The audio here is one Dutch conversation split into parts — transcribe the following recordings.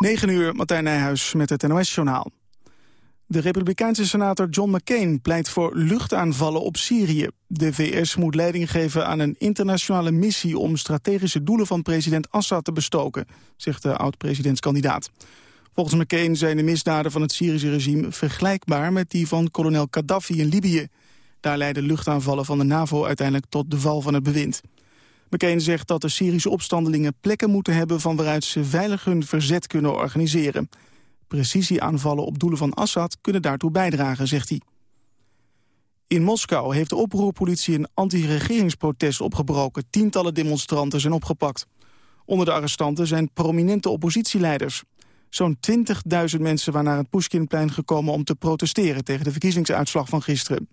9 uur, Martijn Nijhuis met het NOS-journaal. De republikeinse senator John McCain pleit voor luchtaanvallen op Syrië. De VS moet leiding geven aan een internationale missie... om strategische doelen van president Assad te bestoken, zegt de oud-presidentskandidaat. Volgens McCain zijn de misdaden van het Syrische regime vergelijkbaar... met die van kolonel Gaddafi in Libië. Daar leidden luchtaanvallen van de NAVO uiteindelijk tot de val van het bewind. McCain zegt dat de Syrische opstandelingen plekken moeten hebben... van waaruit ze veilig hun verzet kunnen organiseren. Precisieaanvallen op doelen van Assad kunnen daartoe bijdragen, zegt hij. In Moskou heeft de oproerpolitie een anti-regeringsprotest opgebroken. Tientallen demonstranten zijn opgepakt. Onder de arrestanten zijn prominente oppositieleiders. Zo'n 20.000 mensen waren naar het Pushkinplein gekomen om te protesteren tegen de verkiezingsuitslag van gisteren.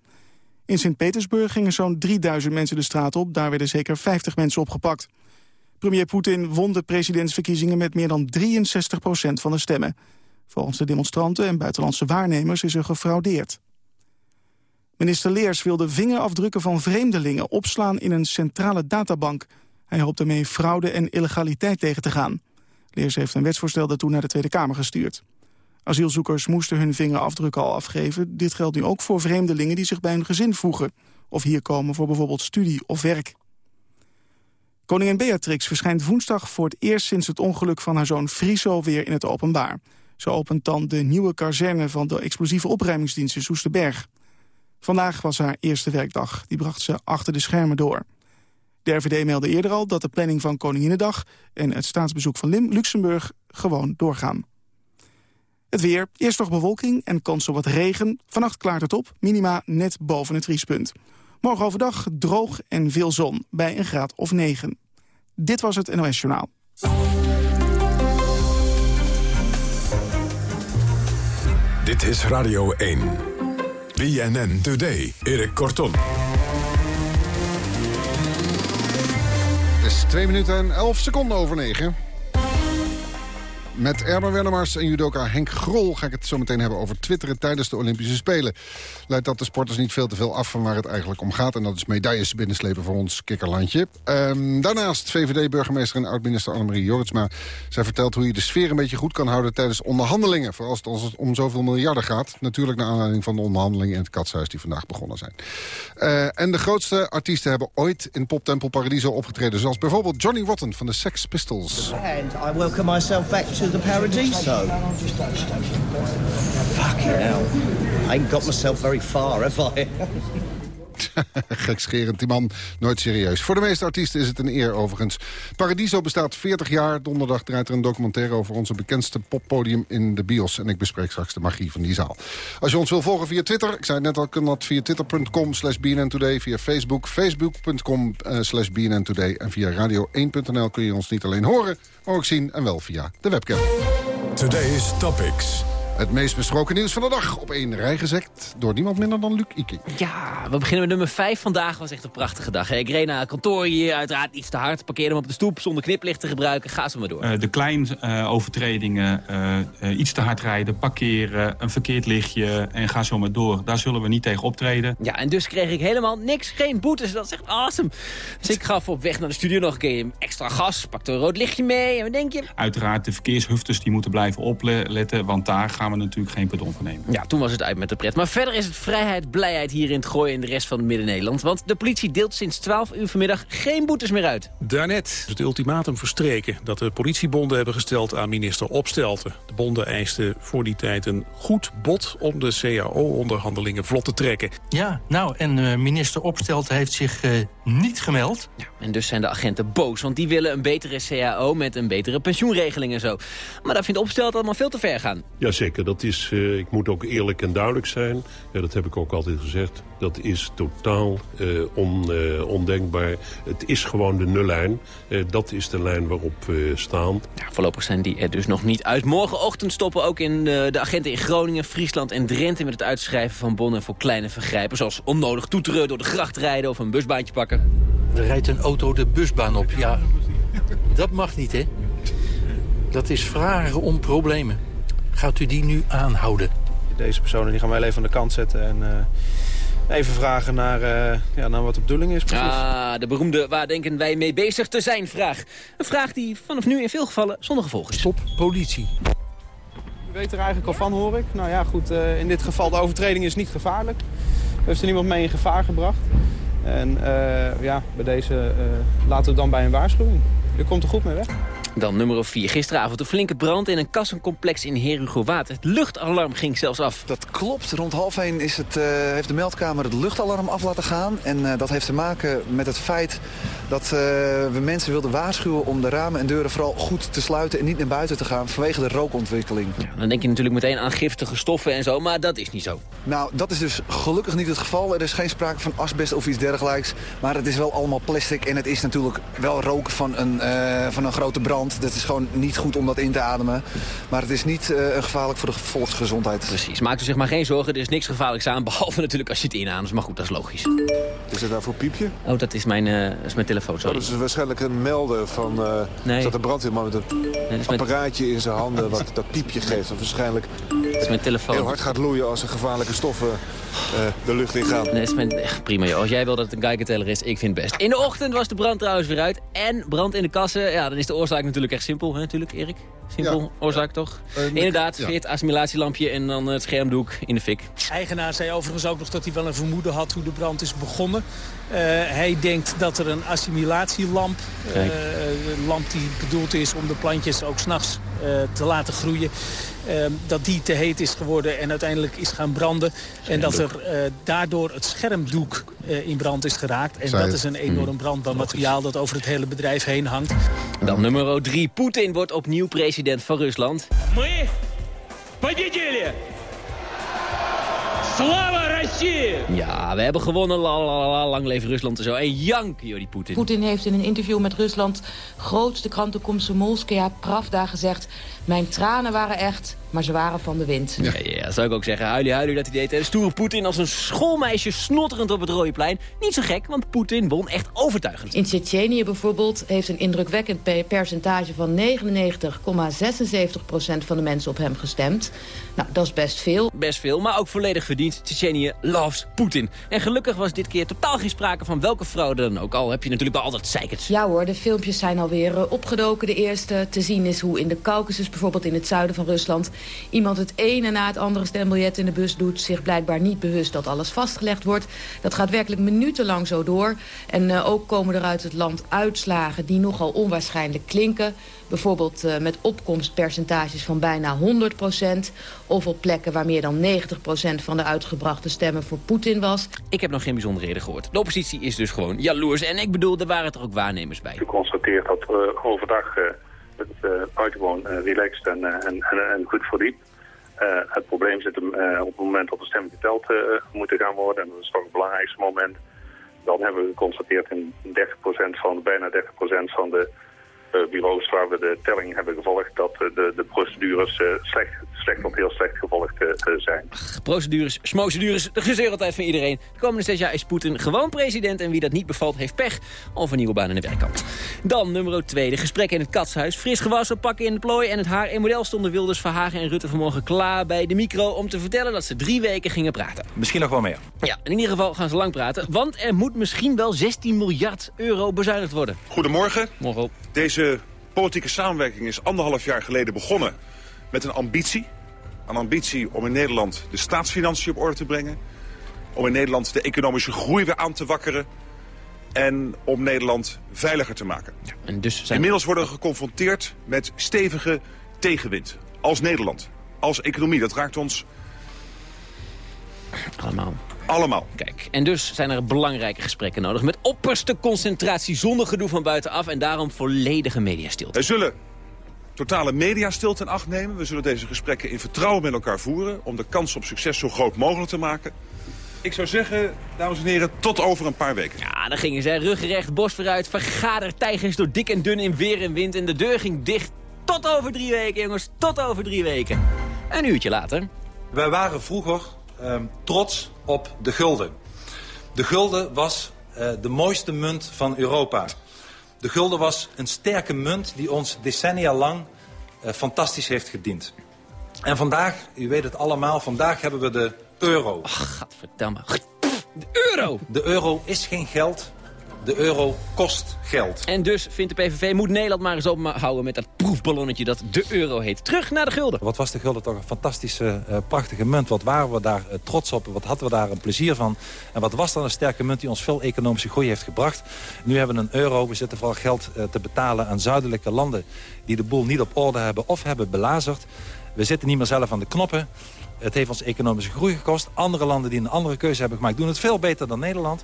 In Sint-Petersburg gingen zo'n 3000 mensen de straat op. Daar werden zeker 50 mensen opgepakt. Premier Poetin won de presidentsverkiezingen met meer dan 63% van de stemmen. Volgens de demonstranten en buitenlandse waarnemers is er gefraudeerd. Minister Leers wil de vingerafdrukken van vreemdelingen opslaan in een centrale databank. Hij hoopt ermee fraude en illegaliteit tegen te gaan. Leers heeft een wetsvoorstel daartoe naar de Tweede Kamer gestuurd. Asielzoekers moesten hun vingerafdrukken al afgeven. Dit geldt nu ook voor vreemdelingen die zich bij een gezin voegen... of hier komen voor bijvoorbeeld studie of werk. Koningin Beatrix verschijnt woensdag voor het eerst sinds het ongeluk van haar zoon Friso weer in het openbaar. Ze opent dan de nieuwe kazerne van de explosieve opruimingsdienst in Soesterberg. Vandaag was haar eerste werkdag. Die bracht ze achter de schermen door. De RVD meldde eerder al dat de planning van Koninginnedag... en het staatsbezoek van Lim Luxemburg gewoon doorgaan. Het weer, eerst nog bewolking en kans op wat regen. Vannacht klaart het op, minima net boven het vriespunt. Morgen overdag droog en veel zon, bij een graad of 9. Dit was het NOS Journaal. Dit is Radio 1. BNN Today. Erik Korton. Het is 2 minuten en 11 seconden over 9. Met Erben Wennemars en judoka Henk Grol ga ik het zo meteen hebben over twitteren tijdens de Olympische Spelen. Leidt dat de sporters niet veel te veel af van waar het eigenlijk om gaat. En dat is medailles binnenslepen voor ons kikkerlandje. Um, daarnaast VVD-burgemeester en oud-minister Annemarie Jorritsma. Zij vertelt hoe je de sfeer een beetje goed kan houden tijdens onderhandelingen. Vooral als het om zoveel miljarden gaat. Natuurlijk naar aanleiding van de onderhandelingen in het katshuis die vandaag begonnen zijn. Uh, en de grootste artiesten hebben ooit in Poptempel Paradiso opgetreden. Zoals bijvoorbeeld Johnny Rotten van de Sex Pistols. And I welcome myself back to the Paradiso. Fucking hell. I ain't got myself very far, have I? Gekscherend, die man nooit serieus. Voor de meeste artiesten is het een eer overigens. Paradiso bestaat 40 jaar. Donderdag draait er een documentaire over onze bekendste poppodium in de bios. En ik bespreek straks de magie van die zaal. Als je ons wil volgen via Twitter, ik zei net al, kan dat via twitter.com slash bnntoday. Via Facebook, facebook.com uh, slash bnntoday. En via radio1.nl kun je ons niet alleen horen, maar ook zien. En wel via de webcam. Today's Topics. Het meest besproken nieuws van de dag op één rij gezet door niemand minder dan Luc Iking. Ja, we beginnen met nummer 5 vandaag. was echt een prachtige dag. Ik reed naar kantoor hier, uiteraard iets te hard. Parkeerde hem op de stoep zonder kniplicht te gebruiken. Ga zo maar door. Uh, de kleine uh, overtredingen, uh, iets te hard rijden, parkeren, een verkeerd lichtje en ga zo maar door. Daar zullen we niet tegen optreden. Ja, en dus kreeg ik helemaal niks, geen boetes. Dat is echt awesome. Dus ik gaf op weg naar de studio nog een keer extra gas. Pakte een rood lichtje mee en wat denk je? Uiteraard, de verkeershufters die moeten blijven opletten, want daar gaan we natuurlijk geen pardon van nemen. Ja, toen was het uit met de pret. Maar verder is het vrijheid, blijheid hier in het gooien in de rest van Midden-Nederland. Want de politie deelt sinds 12 uur vanmiddag geen boetes meer uit. Daarnet is het ultimatum verstreken dat de politiebonden hebben gesteld aan minister Opstelten. De bonden eisten voor die tijd een goed bod om de CAO-onderhandelingen vlot te trekken. Ja, nou, en uh, minister Opstelten heeft zich uh, niet gemeld. Ja, en dus zijn de agenten boos, want die willen een betere CAO met een betere pensioenregeling en zo. Maar daar vindt Opstelten allemaal veel te ver gaan. Jazeker, dat is uh, ik moet ook eerlijk en duidelijk zijn. Ja, dat heb ik ook altijd gezegd. Dat is totaal uh, on, uh, ondenkbaar. Het is gewoon de nullijn. dat is de lijn waarop we staan. Ja, voorlopig zijn die er dus nog niet uit. Morgenochtend stoppen ook in de agenten in Groningen, Friesland en Drenthe... met het uitschrijven van bonnen voor kleine vergrijpen. Zoals onnodig toeteren door de gracht rijden of een busbaantje pakken. Er rijdt een auto de busbaan op. Ja, dat mag niet, hè? Dat is vragen om problemen. Gaat u die nu aanhouden? Deze personen die gaan wij even aan de kant zetten en uh, even vragen naar, uh, ja, naar wat de bedoeling is. Precies. Ah, de beroemde waar denken wij mee bezig te zijn vraag. Een vraag die vanaf nu in veel gevallen zonder gevolg is. Stop politie. weet er eigenlijk al van, hoor ik. Nou ja, goed, uh, in dit geval de overtreding is niet gevaarlijk. Heeft er niemand mee in gevaar gebracht. En uh, ja, bij deze uh, laten we dan bij een waarschuwing. U komt er goed mee weg. Dan nummer 4. Gisteravond een flinke brand in een kassencomplex in Herugowaard. Het luchtalarm ging zelfs af. Dat klopt. Rond half één is het, uh, heeft de meldkamer het luchtalarm af laten gaan. En uh, dat heeft te maken met het feit dat uh, we mensen wilden waarschuwen... om de ramen en deuren vooral goed te sluiten en niet naar buiten te gaan... vanwege de rookontwikkeling. Ja, dan denk je natuurlijk meteen aan giftige stoffen en zo, maar dat is niet zo. Nou, dat is dus gelukkig niet het geval. Er is geen sprake van asbest of iets dergelijks. Maar het is wel allemaal plastic en het is natuurlijk wel roken van een, van een grote brand. Dat is gewoon niet goed om dat in te ademen. Maar het is niet uh, gevaarlijk voor de volksgezondheid. Precies. Maak u zich maar geen zorgen. Er is niks gevaarlijks aan. Behalve natuurlijk als je het inademt. Maar goed, dat is logisch. Is het daarvoor piepje? Oh, dat is mijn, uh, dat is mijn telefoon, sorry. Oh, dat is waarschijnlijk een melder van... Uh, nee. dat een brandweerman met een nee, apparaatje in zijn handen... wat dat piepje geeft. Dat waarschijnlijk dat is mijn telefoon. heel hard gaat loeien als er gevaarlijke stoffen de lucht in gaan. Nee, dat is mijn... Prima, joh. Als jij wil dat het een Geigerteller is, ik vind het best. In de ochtend was de brand trouwens weer uit. En brand in de kassen, ja, dan is de oorzaak natuurlijk echt simpel, hè, natuurlijk, Erik? Simpel, ja. oorzaak toch? Uh, Inderdaad, ja. het assimilatielampje en dan het schermdoek in de fik. Eigenaar zei overigens ook nog dat hij wel een vermoeden had hoe de brand is begonnen. Uh, hij denkt dat er een assimilatielamp, uh, een lamp die bedoeld is om de plantjes ook s'nachts te laten groeien... dat die te heet is geworden en uiteindelijk is gaan branden. En dat er daardoor het schermdoek in brand is geraakt. En dat is een enorm brandbaar materiaal dat over het hele bedrijf heen hangt. Dan nummer 3. Poetin wordt opnieuw president van Rusland. Мы победили! Slava Russie! Ja, we hebben gewonnen. Lang leven Rusland en zo. En janken, jullie Poetin. Poetin heeft in een interview met Rusland grootste kantekomstse molska, Pravda gezegd... mijn tranen waren echt, maar ze waren van de wind. Ja, ja zou ik ook zeggen. Huilie, huilie dat hij deed. En stoere Poetin als een schoolmeisje snotterend op het rode plein. Niet zo gek, want Poetin won echt overtuigend. In Tsjetsjenië bijvoorbeeld heeft een indrukwekkend percentage van 99,76% van de mensen op hem gestemd. Nou, dat is best veel. Best veel, maar ook volledig verdiend. Tsjetsjenië loves Poetin. En gelukkig was dit keer totaal geen sprake van welke fraude dan ook. Al heb je natuurlijk wel altijd zeikert. Ja hoor, de filmpjes zijn alweer opgedoken. De eerste te zien is hoe in de Caucasus bijvoorbeeld in het zuiden van Rusland... iemand het ene na het andere stembiljet in de bus doet... zich blijkbaar niet bewust dat alles vastgelegd wordt. Dat gaat werkelijk minutenlang zo door. En uh, ook komen er uit het land uitslagen die nogal onwaarschijnlijk klinken. Bijvoorbeeld uh, met opkomstpercentages van bijna 100% of op plekken waar meer dan 90% van de uitgebrachte stemmen voor Poetin was. Ik heb nog geen bijzonderheden gehoord. De oppositie is dus gewoon jaloers. En ik bedoel, er waren er ook waarnemers bij. U constateert dat uh, overdag het uh, buitengewoon uh, relaxed en, en, en, en, goed verliep. Het probleem zit hem op het moment dat de stemmen geteld moeten gaan worden. En dat is toch het belangrijkste moment. Dan hebben we geconstateerd in 30% van, bijna 30% van de bureaus waar we de telling hebben gevolgd... dat de, de procedures slecht slecht of heel slecht gevolgd uh, zijn. Ach, procedures, smocedures, de gezeur van iedereen. De komende zes jaar is Poetin gewoon president... en wie dat niet bevalt heeft pech of een nieuwe baan in de werkkant. Dan nummer 2, de gesprekken in het katshuis. Fris gewassen, pakken in de plooi en het haar in model stonden Wilders, Verhagen en Rutte vanmorgen klaar bij de micro... om te vertellen dat ze drie weken gingen praten. Misschien nog wel meer. Ja, in ieder geval gaan ze lang praten, want er moet misschien wel 16 miljard euro bezuinigd worden. Goedemorgen. Morgen. Deze politieke samenwerking is anderhalf jaar geleden begonnen met een ambitie een ambitie om in Nederland de staatsfinanciën op orde te brengen. Om in Nederland de economische groei weer aan te wakkeren. En om Nederland veiliger te maken. Ja, en dus zijn... Inmiddels worden we geconfronteerd met stevige tegenwind. Als Nederland. Als economie. Dat raakt ons... Allemaal. Allemaal. Kijk, en dus zijn er belangrijke gesprekken nodig... met opperste concentratie zonder gedoe van buitenaf... en daarom volledige mediastilte. We zullen totale mediastilte in acht nemen. We zullen deze gesprekken in vertrouwen met elkaar voeren... om de kans op succes zo groot mogelijk te maken. Ik zou zeggen, dames en heren, tot over een paar weken. Ja, dan gingen ze ruggerecht, borst vooruit, vergadertijgers door dik en dun in weer en wind... en de deur ging dicht tot over drie weken, jongens, tot over drie weken. Een uurtje later. Wij waren vroeger uh, trots op de gulden. De gulden was uh, de mooiste munt van Europa. De gulden was een sterke munt die ons decennia lang uh, fantastisch heeft gediend. En vandaag, u weet het allemaal, vandaag hebben we de euro. Ach, godverdamme. De euro! De euro is geen geld, De euro kost geld. En dus vindt de PVV, moet Nederland maar eens ophouden met dat proefballonnetje dat de euro heet. Terug naar de gulden. Wat was de gulden toch een fantastische, uh, prachtige munt. Wat waren we daar uh, trots op, wat hadden we daar een plezier van. En wat was dan een sterke munt die ons veel economische groei heeft gebracht. Nu hebben we een euro, we zitten vooral geld uh, te betalen aan zuidelijke landen... die de boel niet op orde hebben of hebben belazerd. We zitten niet meer zelf aan de knoppen. Het heeft ons economische groei gekost. Andere landen die een andere keuze hebben gemaakt... doen het veel beter dan Nederland.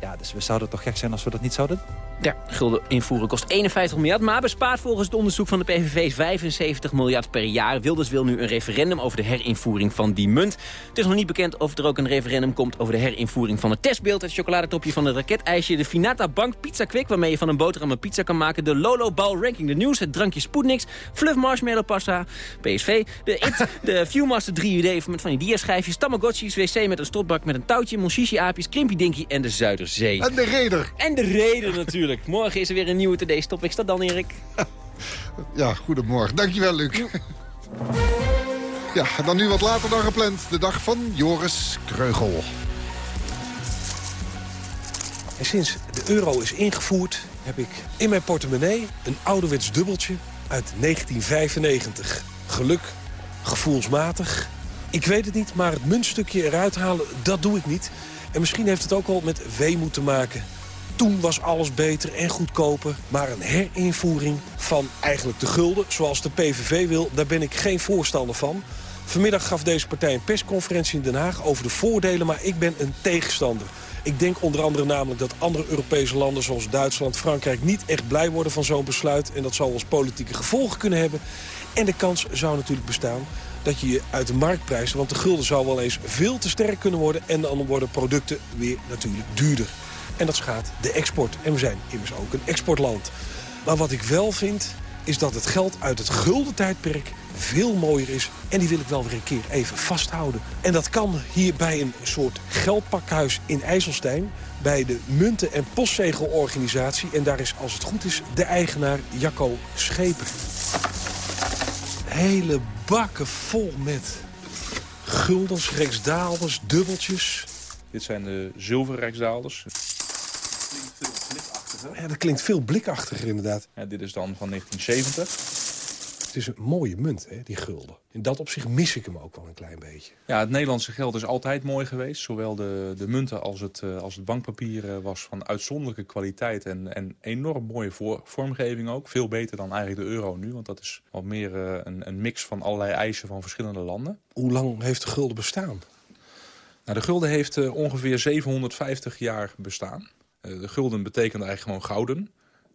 Ja, dus we zouden toch gek zijn als we dat niet zouden Ja, gulden invoeren kost 51 miljard, maar bespaart volgens het onderzoek van de PVV 75 miljard per jaar. Wilders wil nu een referendum over de herinvoering van die munt. Het is nog niet bekend of er ook een referendum komt over de herinvoering van het testbeeld, het chocoladetopje van het raketijsje, de Finata Bank Pizza Quick, waarmee je van een boterham een pizza kan maken, de Lolo Ball Ranking de Nieuws, het drankje Sputniks, Fluff Marshmallow Pasta, PSV, de IT, de Viewmaster 3UD met van die diaschijfjes, Tamagotchis, wc met een stotbak met een touwtje, Monchichi-aapjes, Krimpy Dinky en de Zuiders. Zee. En de reder. En de reder natuurlijk. Morgen is er weer een nieuwe Today's Topics. Tot dan, Erik. Ja, goedemorgen. Dankjewel, Luc. Ja, dan nu wat later dan gepland. De dag van Joris Kreugel. En sinds de euro is ingevoerd... heb ik in mijn portemonnee een ouderwets dubbeltje uit 1995. Geluk, gevoelsmatig. Ik weet het niet, maar het muntstukje eruit halen, dat doe ik niet... En misschien heeft het ook wel met weemoed te maken. Toen was alles beter en goedkoper. Maar een herinvoering van eigenlijk de gulden, zoals de PVV wil... daar ben ik geen voorstander van. Vanmiddag gaf deze partij een persconferentie in Den Haag over de voordelen... maar ik ben een tegenstander. Ik denk onder andere namelijk dat andere Europese landen zoals Duitsland, Frankrijk... niet echt blij worden van zo'n besluit. En dat zal als politieke gevolgen kunnen hebben. En de kans zou natuurlijk bestaan dat je je uit de markt prijst. Want de gulden zou wel eens veel te sterk kunnen worden... en dan worden producten weer natuurlijk duurder. En dat schaadt de export. En we zijn immers ook een exportland. Maar wat ik wel vind, is dat het geld uit het gulden tijdperk veel mooier is. En die wil ik wel weer een keer even vasthouden. En dat kan hier bij een soort geldpakhuis in IJsselstein... bij de munten- en postzegelorganisatie. En daar is, als het goed is, de eigenaar Jacco Scheper. Hele bakken vol met guldens, rijksdaalders, dubbeltjes. Dit zijn de zilveren rijksdaalders. Ja, dat klinkt veel blikachtiger inderdaad. Ja, dit is dan van 1970. Het is een mooie munt, hè, die gulden. In dat opzicht mis ik hem ook wel een klein beetje. Ja, het Nederlandse geld is altijd mooi geweest. Zowel de, de munten als het, uh, als het bankpapier uh, was van uitzonderlijke kwaliteit... en, en enorm mooie voor, vormgeving ook. Veel beter dan eigenlijk de euro nu. Want dat is wat meer uh, een, een mix van allerlei eisen van verschillende landen. Hoe lang heeft de gulden bestaan? Nou, de gulden heeft ongeveer 750 jaar bestaan. de gulden betekent eigenlijk gewoon gouden.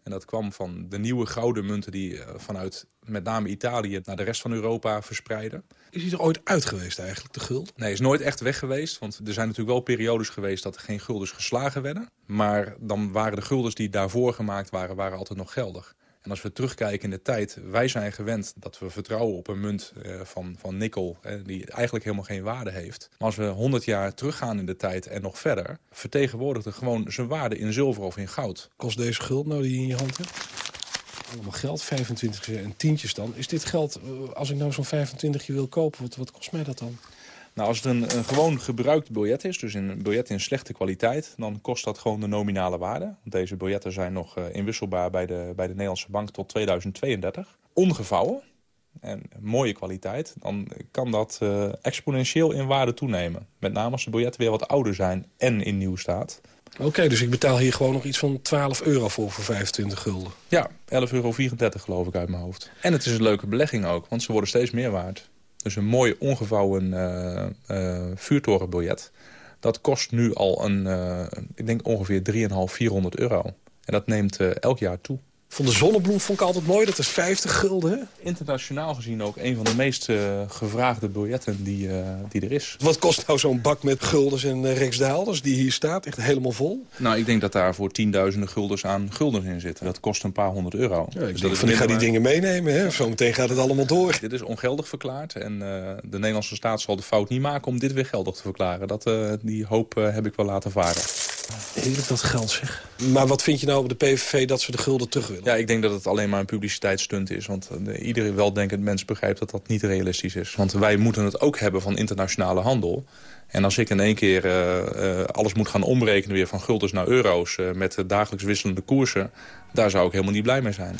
En dat kwam van de nieuwe gouden munten die vanuit met name Italië naar de rest van Europa verspreiden. Is hij er ooit uit geweest eigenlijk, de gulden? Nee, is nooit echt weg geweest. Want er zijn natuurlijk wel periodes geweest dat er geen guldens geslagen werden. Maar dan waren de guldens die daarvoor gemaakt waren, waren altijd nog geldig. En als we terugkijken in de tijd, wij zijn gewend dat we vertrouwen op een munt eh, van, van nikkel, eh, die eigenlijk helemaal geen waarde heeft. Maar als we 100 jaar teruggaan in de tijd en nog verder, vertegenwoordigt het gewoon zijn waarde in zilver of in goud. Kost deze guld nou die je in je hand hebt? Allemaal geld, 25 en tientjes dan. Is dit geld, als ik nou zo'n 25 wil kopen, wat, wat kost mij dat dan? Nou, als het een, een gewoon gebruikt biljet is, dus een biljet in slechte kwaliteit... dan kost dat gewoon de nominale waarde. Want deze biljetten zijn nog uh, inwisselbaar bij de, bij de Nederlandse bank tot 2032. Ongevouwen en mooie kwaliteit, dan kan dat uh, exponentieel in waarde toenemen. Met name als de biljetten weer wat ouder zijn en in nieuw staat. Oké, okay, dus ik betaal hier gewoon nog iets van 12 euro voor, voor 25 gulden. Ja, 11,34 euro geloof ik uit mijn hoofd. En het is een leuke belegging ook, want ze worden steeds meer waard. Dus een mooi ongevouwen uh, uh, vuurtorenbiljet. Dat kost nu al een, uh, ik denk ongeveer 3,5, 400 euro. En dat neemt elk jaar toe. Van de zonnebloem vond ik altijd mooi, dat is 50 gulden. Hè? Internationaal gezien ook een van de meest uh, gevraagde biljetten die, uh, die er is. Wat kost nou zo'n bak met guldens en uh, die hier staat? Echt helemaal vol? Nou, ik denk dat daar voor tienduizenden guldens aan guldens in zitten. Dat kost een paar honderd euro. Ja, ik dus van, ik ga die dingen meenemen, hè? Zometeen gaat het allemaal door. Dit is ongeldig verklaard en de Nederlandse staat zal de fout niet maken om dit weer geldig te verklaren. Dat, die hoop heb ik wel laten varen. Heerlijk dat geld, zeg. Maar wat vind je nou op de PVV dat ze de gulden terug willen? Ja, ik denk dat het alleen maar een publiciteitsstunt is. Want uh, iedere weldenkend mens begrijpt dat dat niet realistisch is. Want wij moeten het ook hebben van internationale handel. En als ik in één keer uh, uh, alles moet gaan omrekenen weer van guldens naar euro's... met dagelijks wisselende koersen, daar zou ik helemaal niet blij mee zijn.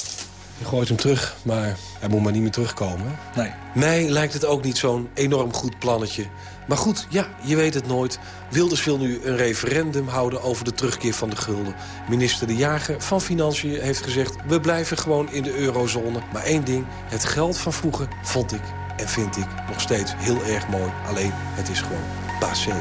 Je gooit hem terug, maar hij moet maar niet meer terugkomen. Nee. Mij lijkt het ook niet zo'n enorm goed plannetje. Maar goed, ja, je weet het nooit. Wilders wil nu een referendum houden over de terugkeer van de gulden. Minister De Jager van Financiën heeft gezegd... we blijven gewoon in de eurozone. Maar één ding, het geld van vroeger vond ik en vind ik nog steeds heel erg mooi. Alleen, het is gewoon passé.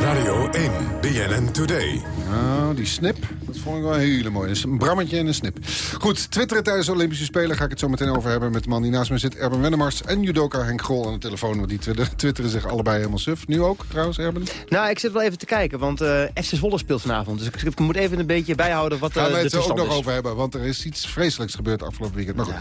Radio 1, BNN Today. Nou, die snip, dat vond ik wel hele mooie. Een brammetje en een snip. Goed, twitteren tijdens de Olympische Spelen ga ik het zo meteen over hebben... met de man die naast me zit, Erben Wennemars en judoka Henk Grol aan de telefoon. Want die twitteren zich allebei helemaal suf. Nu ook, trouwens, Erben? Nou, ik zit wel even te kijken, want uh, FC Zwolle speelt vanavond. Dus ik, ik, moet even een beetje bijhouden wat uh, Gaan we het ook nog is. over hebben, want er is iets vreselijks gebeurd afgelopen weekend. Maar goed.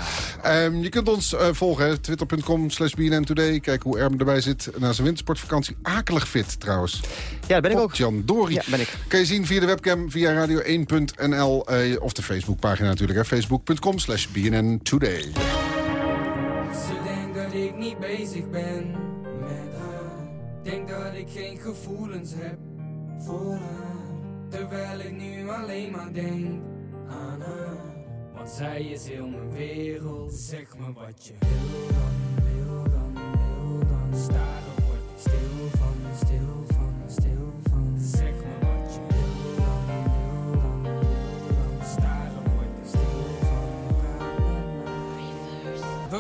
Ja. Um, je kunt ons uh, volgen, twitter.com slash Today. Kijk hoe Erben erbij zit na zijn wintersportvakantie. Akelig fit, trouwens. Ja, dat ben ik ook. Jan Dori. Ja, ben ik. Kan je zien via de webcam, via radio1.nl uh, of de Facebookpagina natuurlijk. Facebook.com slash BNN Today. Ze denkt dat ik niet bezig ben met haar. Denk dat ik geen gevoelens heb voor haar. Terwijl ik nu alleen maar denk aan haar. Want zij is heel mijn wereld. Zeg me wat je wil dan, wil dan, wil dan. Staren wordt stil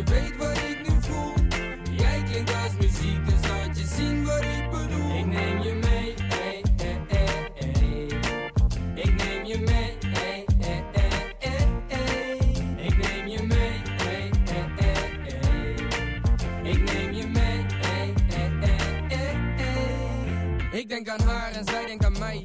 je weet wat ik nu voel Jij klinkt als muziek Dus laat je zien wat ik bedoel Ik neem je mee ey, ey, ey. Ik neem je mee ey. Ik neem je mee ey, ey. Ik neem je mee ey. Ik denk aan haar en zij denkt aan mij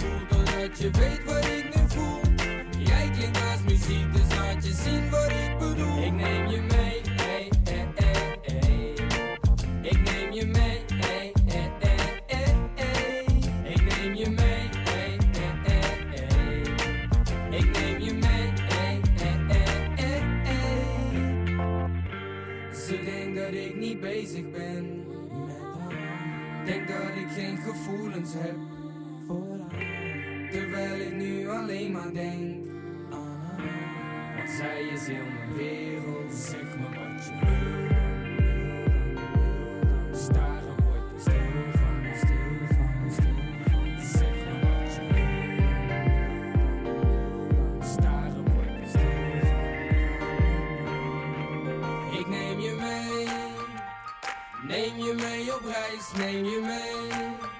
je weet wat ik nu voel Jij klinkt als muziek Dus laat je zien wat ik bedoel Ik neem je mee ey, ey, ey, ey. Ik neem je mee ey, ey, ey, ey. Ik neem je mee ey, ey, ey, ey. Ik neem je mee ey. Ze denkt dat ik niet bezig ben. Denk dat ik geen gevoelens heb voor nu alleen maar denk aan haar. Want zij is heel mijn wereld. Zeg me wat je wil dan. Staren wordt stil van, stil van, stil. Zeg me wat je wil dan. Staren wordt stil van. Ik neem je mee. Neem je mee op reis, neem je mee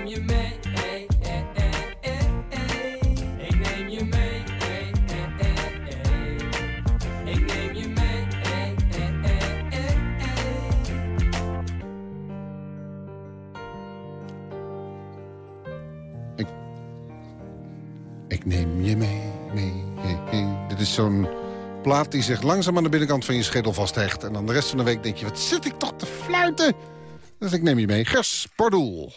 zo'n plaat die zich langzaam aan de binnenkant van je schedel vasthecht. En dan de rest van de week denk je, wat zit ik toch te fluiten? Dus ik neem je mee. Gers Pardoel.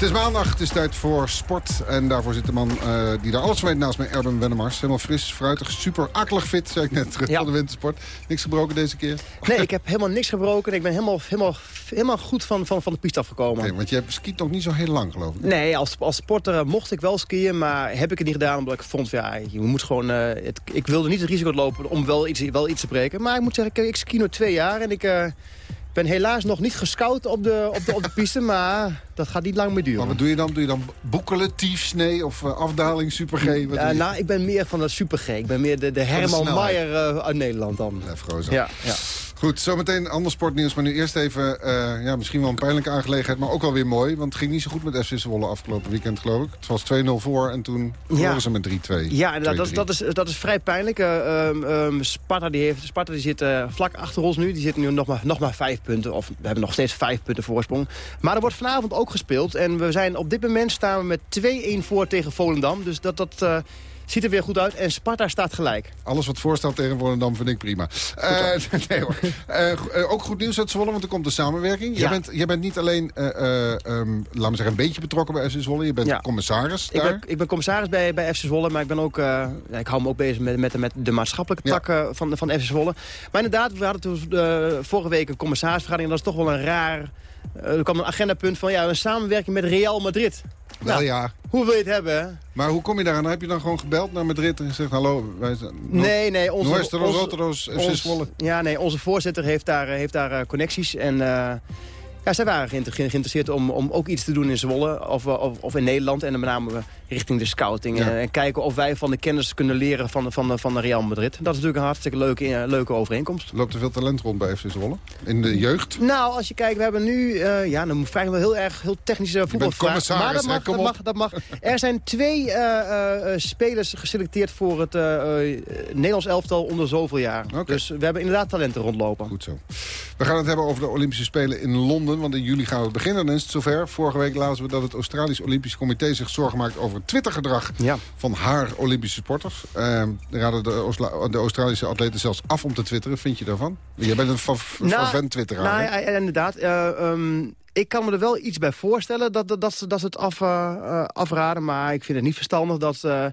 Het is maandag, het is tijd voor sport. En daarvoor zit de man eh, die daar alles van weet naast mij, Erben Wennemars. Helemaal fris, fruitig, super akelig fit, zei ik net, terug van de wintersport. Niks gebroken deze keer? Nee, ik heb helemaal niks gebroken. Ik ben helemaal, helemaal, helemaal goed van, van, van de piste afgekomen. Oké, want je hebt skiet nog niet zo heel lang, geloof ik. Nee, als, als sporter eh, mocht ik wel skiën, maar heb ik het niet gedaan omdat ik vond, ja, je moet gewoon, eh, het, ik wilde niet het risico lopen om wel iets, wel iets te breken. Maar ik moet zeggen, ik, ik ski nu twee jaar en ik ben helaas nog niet gescout op de, op de, op de piste, maar dat gaat niet lang meer duren. Maar wat doe je dan? Doe je dan boekelen, tiefsnee of eh, afdaling, super G? Je? nou, ik ben meer van de super G. Ik ben meer de, de Herman. Maier eh, uit Nederland dan. Lefgozer. Ja, ja. Goed, zometeen ander sportnieuws. Maar nu eerst even, eh, ja, misschien wel een pijnlijke aangelegenheid... maar ook wel weer mooi. Want het ging niet zo goed met FC Zwolle afgelopen weekend, geloof ik. Het was 2-0 voor en toen verloren ze met 3-2. Ja, dat, is- 2-3. dat, is, dat is vrij pijnlijk. Eh, ehm, ehm, Sparta, die heeft, Sparta die zit eh, vlak achter ons nu. Die zitten nu nog maar, nog maar vijf punten. Of we hebben nog steeds vijf punten voorsprong. Maar er wordt vanavond ook gespeeld. En we zijn op dit moment staan we met 2-1 voor tegen Volendam. Dus dat, dat ziet er weer goed uit. En Sparta staat gelijk. Alles wat voorstelt tegen Volendam vind ik prima. Eh, nee hoor. Eh, eh, ook goed nieuws uit Zwolle, want er komt een samenwerking. Jij, bent, jij bent niet alleen, eh, ehm, laten we zeggen, een beetje betrokken bij FC Zwolle. Je bent Ja. commissaris Ik daar. ben, ik ben commissaris bij, bij FC Zwolle, maar ik, ben ook, ik hou me ook bezig met, met, met de maatschappelijke tak eh, van, van FC Zwolle. Maar inderdaad, we hadden toen vorige week een commissarisvergadering. En dat is toch wel een raar... er kwam een agendapunt van ja, een samenwerking met Real Madrid. Wel Nou, ja. Hoe wil je het hebben? Maar hoe kom je daaraan? Heb je dan gewoon gebeld naar Madrid en gezegd... hallo, wij zijn... Nee, nee. Onze, Nuestros onze- otros FC Zwolle. Ja, nee, onze voorzitter heeft daar, eh, heeft daar eh, connecties. En eh, ja, zij waren geïnter- geïnteresseerd om, om ook iets te doen in Zwolle of, eh, of, of in Nederland. En dan met name eh, richting de scouting. Ja. En, en kijken of wij van de kennis kunnen leren van, van, van de Real Madrid. Dat is natuurlijk een hartstikke leuke, eh, leuke overeenkomst. Loopt er veel talent rond bij FC Zwolle? In de jeugd? Nou, als je kijkt, we hebben nu... eh, ja, dan vraag je wel heel erg heel technische voetbalvraag. Maar dat mag, dat, mag, dat mag. Er zijn twee eh, eh, eh, spelers geselecteerd voor het eh, eh, Nederlands elftal onder zoveel jaar. Dus we hebben inderdaad talenten rondlopen. Goed zo. We gaan het hebben over de Olympische Spelen in Londen. Want in juli gaan we beginnen. Dan is het zover. Vorige week lazen we dat het Australisch Olympisch Comité zich zorgen maakt over het Twittergedrag van haar Olympische sporters. Eh, daar raden de, de Australische atleten zelfs af om te twitteren. Vind je daarvan? Jij bent een fa- fervent twitteraar. nou, ja, inderdaad. eh, ehm, ik kan me er wel iets bij voorstellen dat, dat, dat, ze, dat ze het af, eh, eh, afraden. Maar ik vind het niet verstandig dat... eh,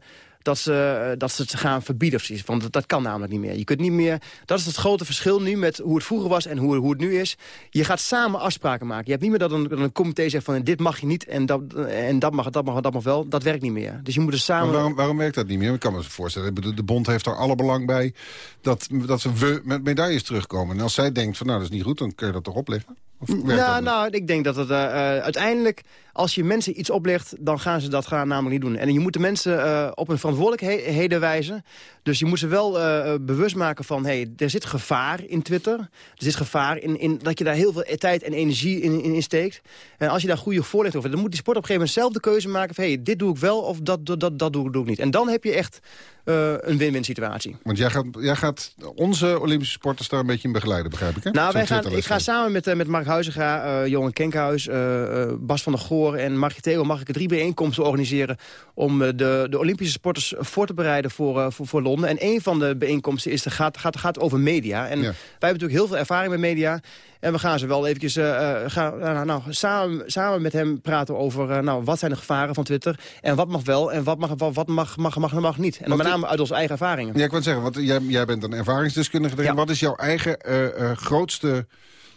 dat ze, dat ze het gaan verbieden of zoiets. Want dat, dat kan namelijk niet meer. Je kunt niet meer. Dat is het grote verschil nu met hoe het vroeger was en hoe, hoe het nu is. Je gaat samen afspraken maken. Je hebt niet meer dat een, dat een comité zegt van dit mag je niet en dat, en dat mag, dat mag, dat mag wel. Dat werkt niet meer. Dus je moet er samen. Maar waarom, waarom werkt dat niet meer? Ik kan me voorstellen, bedoel, de bond heeft er alle belang bij... dat, dat we met medailles terugkomen. En als zij denkt van nou, dat is niet goed, dan kun je dat toch opleggen? Of Nou, nou, ik denk dat het eh, eh, uiteindelijk, als je mensen iets oplegt, dan gaan ze dat gaan namelijk niet doen. En je moet de mensen eh, op hun verantwoordelijkheden wijzen. Dus je moet ze wel eh, eh, bewust maken van, hey, er zit gevaar in Twitter. Er zit gevaar in, in dat je daar heel veel tijd en energie in, in, in steekt. En als je daar goede voorlichting over, dan moet die sport op een gegeven moment zelf de keuze maken van, hey, dit doe ik wel of dat, dat, dat, dat doe, doe ik niet. En dan heb je echt een win-win situatie. Want jij gaat, jij gaat onze Olympische sporters daar een beetje in begeleiden, begrijp ik, hè? Nou, wij gaan, ik ga samen met, met Mark Huizinga, eh Johan Kenkhuis, Bas van der Goor en Margje Theo... mag ik drie bijeenkomsten organiseren om eh, de, de Olympische sporters voor te bereiden voor, eh, voor, voor Londen. En een van de bijeenkomsten is, de, gaat, gaat, gaat over media. En wij hebben natuurlijk heel veel ervaring met media. En we gaan ze wel eventjes eh, gaan, nou, nou, samen, samen met hem praten over nou, wat zijn de gevaren van Twitter. En wat mag wel en wat mag, wat, wat mag, mag, mag, mag niet. En dan met name uit onze eigen ervaringen. Ja, ik wil zeggen, want jij, jij bent een ervaringsdeskundige erin. Wat is jouw eigen grootste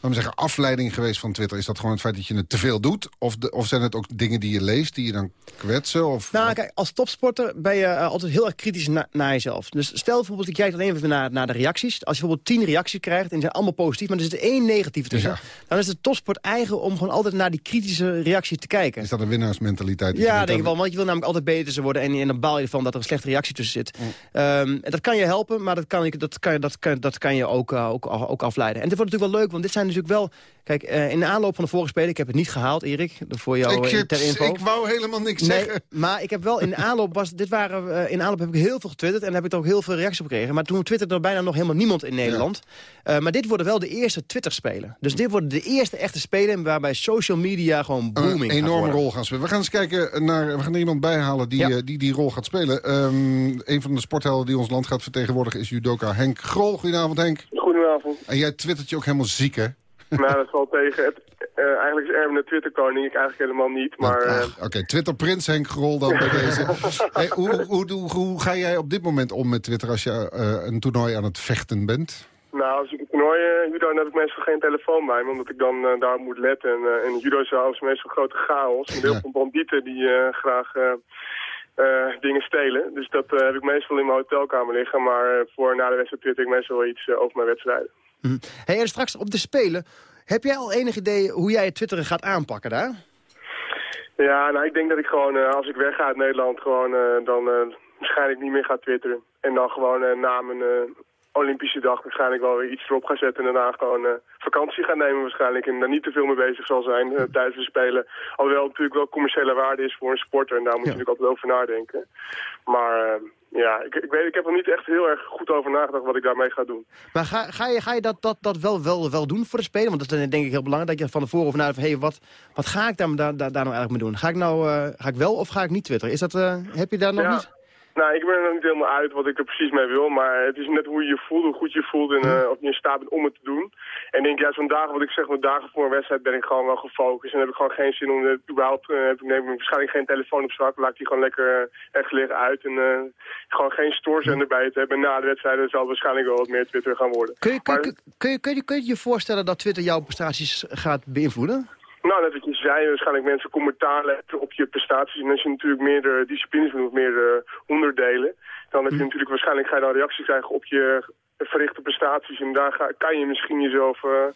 laten we zeggen, afleiding geweest van Twitter? Is dat gewoon het feit dat je het te veel doet? Of, de, of zijn het ook dingen die je leest, die je dan kwetsen? Of, Nou, kijk, als topsporter ben je eh, altijd heel erg kritisch na- naar jezelf. Dus stel bijvoorbeeld, je kijkt alleen even naar, naar de reacties. Als je bijvoorbeeld tien reacties krijgt en die zijn allemaal positief... maar er zit één negatief tussen... dan is de topsport eigen om gewoon altijd naar die kritische reactie te kijken. is dat een winnaarsmentaliteit? Ja, denk ik hebben? wel. Want je wil namelijk altijd beter te worden. En, en dan baal je ervan dat er een slechte reactie tussen zit. Ehm, en dat kan je helpen, maar dat kan, je- dat kan, je- dat kan, dat kan je ook, eh, ook, ook afleiden. En dit wordt natuurlijk wel leuk, want dit zijn natuurlijk wel... Kijk, eh, in de aanloop van de vorige spelen... Ik heb het niet gehaald, Erik, voor jou Ik, eh, heb- ter info. ik wou helemaal niks Nee, zeggen. maar ik heb wel in de aanloop was dit waren eh, in de aanloop heb ik heel veel getwitterd en heb ik er ook heel veel reacties op gekregen. Maar toen twitterde er bijna nog helemaal niemand in Nederland. Eh, maar dit worden wel de eerste Twitter spelen. Dus dit worden de eerste echte spelen waarbij social media gewoon booming een enorme rol gaan spelen. We gaan eens kijken naar. We gaan er iemand bijhalen die, eh, die die rol gaat spelen. Ehm, een van de sporthelden die ons land gaat vertegenwoordigen is judoka Henk Grol. Goedenavond Henk. Goedenavond. En jij twittert je ook helemaal ziek hè? nou, dat valt tegen. Het, Eh, eigenlijk is Erwin de Twitterkoning, ik eigenlijk helemaal niet. Maar, eh, Oké, Twitter-prins Henk Grol dan bij deze. Hey, hoe, hoe, hoe, hoe ga jij op dit moment om met Twitter als je eh, een toernooi aan het vechten bent? Nou, als ik een toernooi judo, dan heb ik meestal geen telefoon bij me, omdat ik dan daar moet letten. En in judo is meestal grote chaos. Met heel veel bandieten die graag dingen stelen. Dus dat heb ik meestal in mijn hotelkamer liggen. Maar voor na de wedstrijd twitter ik meestal wel iets over mijn wedstrijden. Mm. Hey, en straks op de Spelen, heb jij al enig idee hoe jij het twitteren gaat aanpakken daar? Ja, nou ik denk dat ik gewoon, als ik wegga uit Nederland, gewoon dan waarschijnlijk niet meer ga twitteren. En dan gewoon na mijn Olympische dag waarschijnlijk wel weer iets erop gaan zetten... en daarna gewoon uh, vakantie gaan nemen waarschijnlijk... en daar niet te veel mee bezig zal zijn uh, tijdens de Spelen. Alhoewel het natuurlijk wel commerciële waarde is voor een sporter... en daar moet je natuurlijk altijd over nadenken. Maar uh, ja, ik, ik, weet, ik heb er niet echt heel erg goed over nagedacht wat ik daarmee ga doen. Maar ga, ga je, ga je dat, dat, dat wel, wel, wel doen voor de Spelen? Want dat is denk ik heel belangrijk dat je van tevoren nadenkt... van, hey, wat, wat ga ik daar, daar, daar nou eigenlijk mee doen? Ga ik nou ga ik wel of ga ik niet twitteren? Is dat, heb je daar nog ja. niet... Nou, ik ben er nog niet helemaal uit wat ik er precies mee wil. Maar het is net hoe je je voelt, hoe goed je voelt en uh, of je in staat bent om het te doen. En ik denk, ja, zo'n dagen, wat ik zeg, met dagen voor een wedstrijd ben ik gewoon wel gefocust. En heb ik gewoon geen zin om, uh, überhaupt, uh, heb ik neem waarschijnlijk geen telefoon op zak. Laat ik die gewoon lekker echt liggen uit. En gewoon geen stoorzender bij te hebben. En na de wedstrijd zal waarschijnlijk wel wat meer Twitter gaan worden. Kun je, kun, je, kun, je, kun, je, kun je je voorstellen dat Twitter jouw prestaties gaat beïnvloeden? Nou, net wat je zei, waarschijnlijk mensen commentaar letten op je prestaties. En als je natuurlijk meerdere disciplines doet, meerdere onderdelen, dan heb je natuurlijk waarschijnlijk ga je dan reacties krijgen op je verrichte prestaties. En daar ga, kan je misschien jezelf, uh,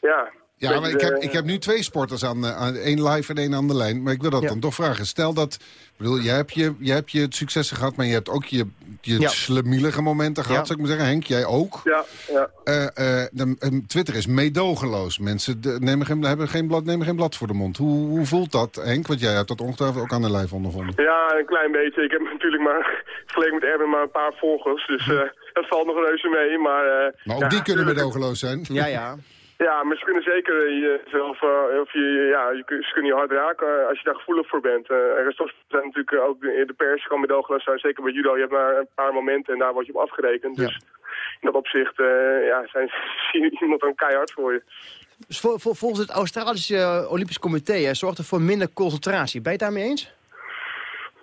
ja... Ja, maar ik heb, ik heb nu twee sporters aan, aan één live en één aan de lijn. Maar ik wil dat ja. dan toch vragen. Stel dat, ik bedoel, jij hebt je, jij hebt je successen gehad, maar je hebt ook je, je ja. slemielige momenten gehad, ja. zou ik maar zeggen. Henk, jij ook. Ja, ja. Uh, uh, de, Twitter is meedogenloos. Mensen de, nemen, geen, hebben geen blad, nemen geen blad voor de mond. Hoe, hoe voelt dat, Henk? Want jij hebt dat ongetwijfeld ook aan de lijf ondervonden. Ja, een klein beetje. Ik heb natuurlijk maar, vergeleken met Erwin, maar een paar volgers. Dus uh, dat valt nog reuze mee. Maar, maar ook die kunnen meedogenloos zijn. Ja, ja. Ja, maar ze kunnen zeker jezelf, uh, of je, ja, je, ze kunnen je hard raken als je daar gevoelig voor bent. Uh, er is toch zijn natuurlijk ook de, de pers kan medogeloos zijn, zeker bij judo. Je hebt maar een paar momenten en daar word je op afgerekend. Ja. Dus in dat opzicht uh, ja, zijn iemand dan keihard voor je. Dus vol, vol, volgens het Australische Olympisch Comité hè, zorgt er voor minder concentratie. Ben je het daarmee eens?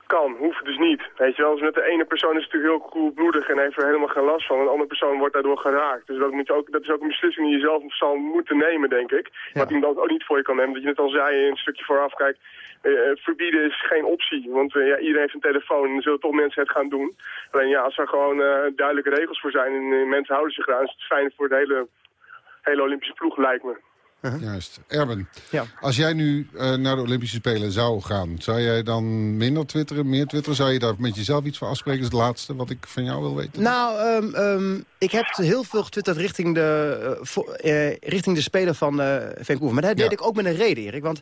Kan, hoeft dus niet. Weet je wel, dus met de ene persoon is het natuurlijk heel koelbloedig en heeft er helemaal geen last van. En de andere persoon wordt daardoor geraakt. Dus dat, moet je ook, dat is ook een beslissing die je zelf zal moeten nemen, denk ik. Ja. Wat iemand ook niet voor je kan nemen. Dat je net al zei in een stukje vooraf, kijk, uh, verbieden is geen optie. Want uh, ja, iedereen heeft een telefoon en er zullen toch mensen het gaan doen. Alleen ja, als er gewoon uh, duidelijke regels voor zijn en mensen houden zich eraan, is het fijn voor de hele, hele Olympische ploeg, lijkt me. Uh -huh. Juist. Erben, ja. als jij nu uh, naar de Olympische Spelen zou gaan... zou jij dan minder twitteren, meer twitteren? Zou je daar met jezelf iets voor afspreken? Dat is het laatste wat ik van jou wil weten. Nou, um, um, ik heb heel veel getwitterd richting de, uh, richting de Spelen van Vancouver. Maar dat deed ik ook met een reden, Erik. Want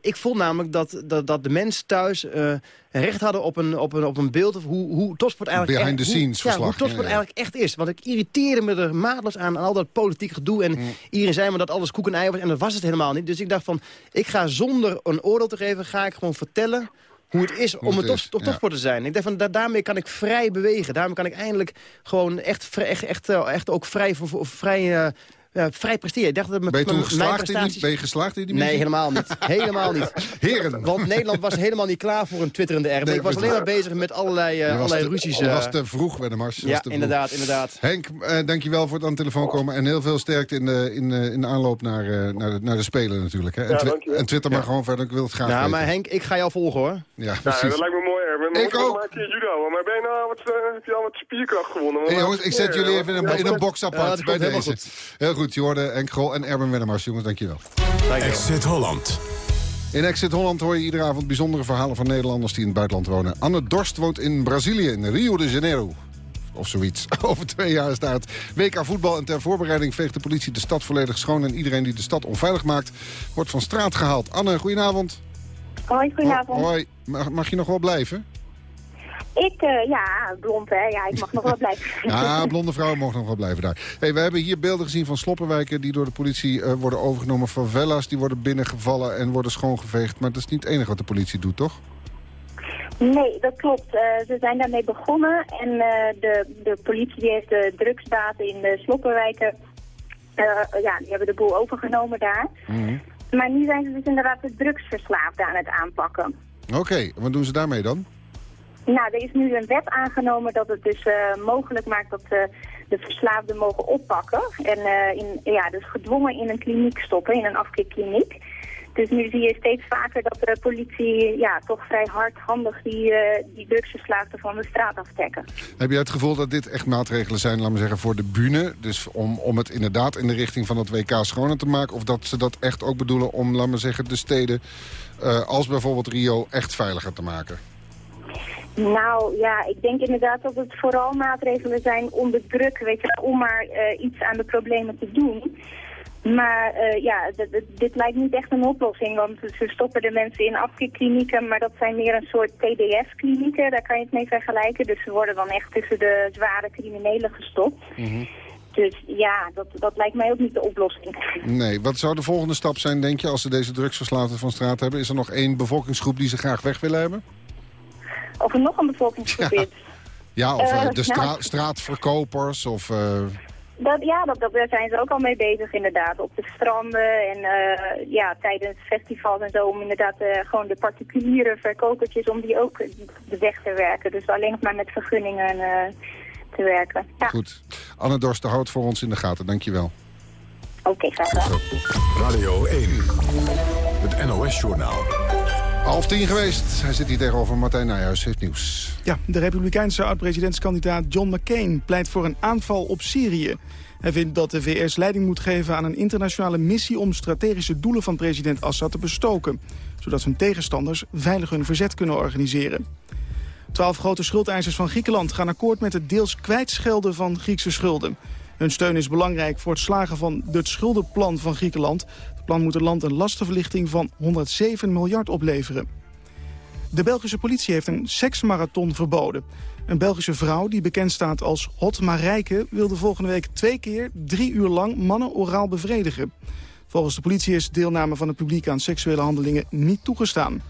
ik vond namelijk dat, dat, dat de mensen thuis recht hadden op een, op een, op een beeld... of hoe, hoe topsport eigenlijk, Behind echt, the scenes hoe, verslag. Ja, hoe topsport ja, eigenlijk echt is. Want ik irriteerde me er maatloos aan, aan al dat politiek gedoe. En mm. iedereen zei me dat alles koek en ei was. En dat was het helemaal niet. Dus ik dacht van, ik ga zonder een oordeel te geven... ga ik gewoon vertellen hoe het is om het een top, top, topsport te zijn. Ik dacht van, da daarmee kan ik vrij bewegen. Daarmee kan ik eindelijk gewoon echt, echt, echt, echt ook vrij... vrij uh, vrij presteren. Ik dacht dat ben, je toen geslaagd prestaties... in die, ben je geslaagd in die Nee, helemaal niet. helemaal niet. Heren. Want Nederland was helemaal niet klaar voor een twitterende RB. Nee, ik was alleen maar bezig met allerlei, uh, allerlei te, ruzies. Uh... was te vroeg, Wennemars. Ja, inderdaad, inderdaad. Henk, uh, dankjewel voor het aan de telefoon komen. En heel veel sterkte in de, in, in de aanloop naar, uh, naar, de, naar de Spelen natuurlijk. Hè. En, ja, en Twitter ja. maar gewoon verder. Ik wil het graag Ja, weten. maar Henk, ik ga jou volgen hoor. Ja, precies. Ja, dat lijkt me mooi, Erwin. Ik ook. Judo, maar ben je nou wat, uh, heb je al wat spierkracht gewonnen? Hey, jongens, ik zet jullie even in een, in een box apart ja, bij deze. Goed. Heel goed, je hoorde Henk Grol en Erben Wennemars. Jongens, dankjewel. dankjewel. Exit Holland. In Exit Holland hoor je iedere avond bijzondere verhalen van Nederlanders die in het buitenland wonen. Anne Dorst woont in Brazilië, in Rio de Janeiro. Of zoiets. Over twee jaar het WK voetbal. En ter voorbereiding veegt de politie de stad volledig schoon. En iedereen die de stad onveilig maakt, wordt van straat gehaald. Anne, goedenavond. Hoi, goedenavond. Hoi, mag, mag je nog wel blijven? Ik, uh, ja, blond hè, ja, ik mag nog wel blijven. ja, blonde vrouwen mogen nog wel blijven daar. Hey, we hebben hier beelden gezien van sloppenwijken die door de politie uh, worden overgenomen. Favelas die worden binnengevallen en worden schoongeveegd. Maar dat is niet het enige wat de politie doet, toch? Nee, dat klopt. Uh, ze zijn daarmee begonnen en de, de politie die heeft de drugsbaten in de sloppenwijken, ja, die hebben de boel overgenomen daar. Mm -hmm. Maar nu zijn ze dus inderdaad de drugsverslaafden aan het aanpakken. Oké, wat doen ze daarmee dan? Nou, er is nu een wet aangenomen dat het dus uh, mogelijk maakt dat uh, de verslaafden mogen oppakken. En uh, in, ja, dus gedwongen in een kliniek stoppen, in een afkeerkliniek. Dus nu zie je steeds vaker dat de politie ja, toch vrij hardhandig die, die drugsverslaafden van de straat aftrekken. Heb je het gevoel dat dit echt maatregelen zijn, laten we zeggen, voor de bühne? Dus om, om het inderdaad in de richting van het WK schoner te maken? Of dat ze dat echt ook bedoelen om, laten we zeggen, de steden als bijvoorbeeld Rio echt veiliger te maken? Nou ja, ik denk inderdaad dat het vooral maatregelen zijn om de druk, weet je, om maar uh, iets aan de problemen te doen. Maar uh, ja, dit lijkt niet echt een oplossing, want ze stoppen de mensen in afkeerklinieken, maar dat zijn meer een soort TDS-klinieken, daar kan je het mee vergelijken. Dus ze worden dan echt tussen de zware criminelen gestopt. Mm -hmm. Dus ja, dat, dat lijkt mij ook niet de oplossing. Nee, wat zou de volgende stap zijn, denk je, als ze deze drugsverslaafden van straat hebben? Is er nog één bevolkingsgroep die ze graag weg willen hebben? Of er nog een bevolkingsgroep ja. is? Ja, of uh, de stra nou, straatverkopers of... Uh... Dat, ja, dat, dat, daar zijn ze ook al mee bezig inderdaad. Op de stranden en uh, ja, tijdens festivals en zo. Om inderdaad uh, gewoon de particuliere verkopertjes om die ook de weg te werken. Dus alleen nog maar met vergunningen uh, te werken. Ja. Goed. Anne Dorsten houdt voor ons in de gaten. Dankjewel. Oké, okay, graag gedaan. Radio 1. Het NOS-journaal. Half tien geweest. Hij zit hier tegenover Martijn Nijhuis, heeft nieuws. Ja, de republikeinse oud-presidentskandidaat John McCain pleit voor een aanval op Syrië. Hij vindt dat de VS leiding moet geven aan een internationale missie... om strategische doelen van president Assad te bestoken. Zodat zijn tegenstanders veilig hun verzet kunnen organiseren. Twaalf grote schuldeisers van Griekenland gaan akkoord met het deels kwijtschelden van Griekse schulden. Hun steun is belangrijk voor het slagen van het schuldenplan van Griekenland. Het plan moet het land een lastenverlichting van 107 miljard opleveren. De Belgische politie heeft een seksmarathon verboden. Een Belgische vrouw die bekend staat als Hot Marijke... wilde volgende week twee keer drie uur lang mannen oraal bevredigen. Volgens de politie is deelname van het publiek aan seksuele handelingen niet toegestaan.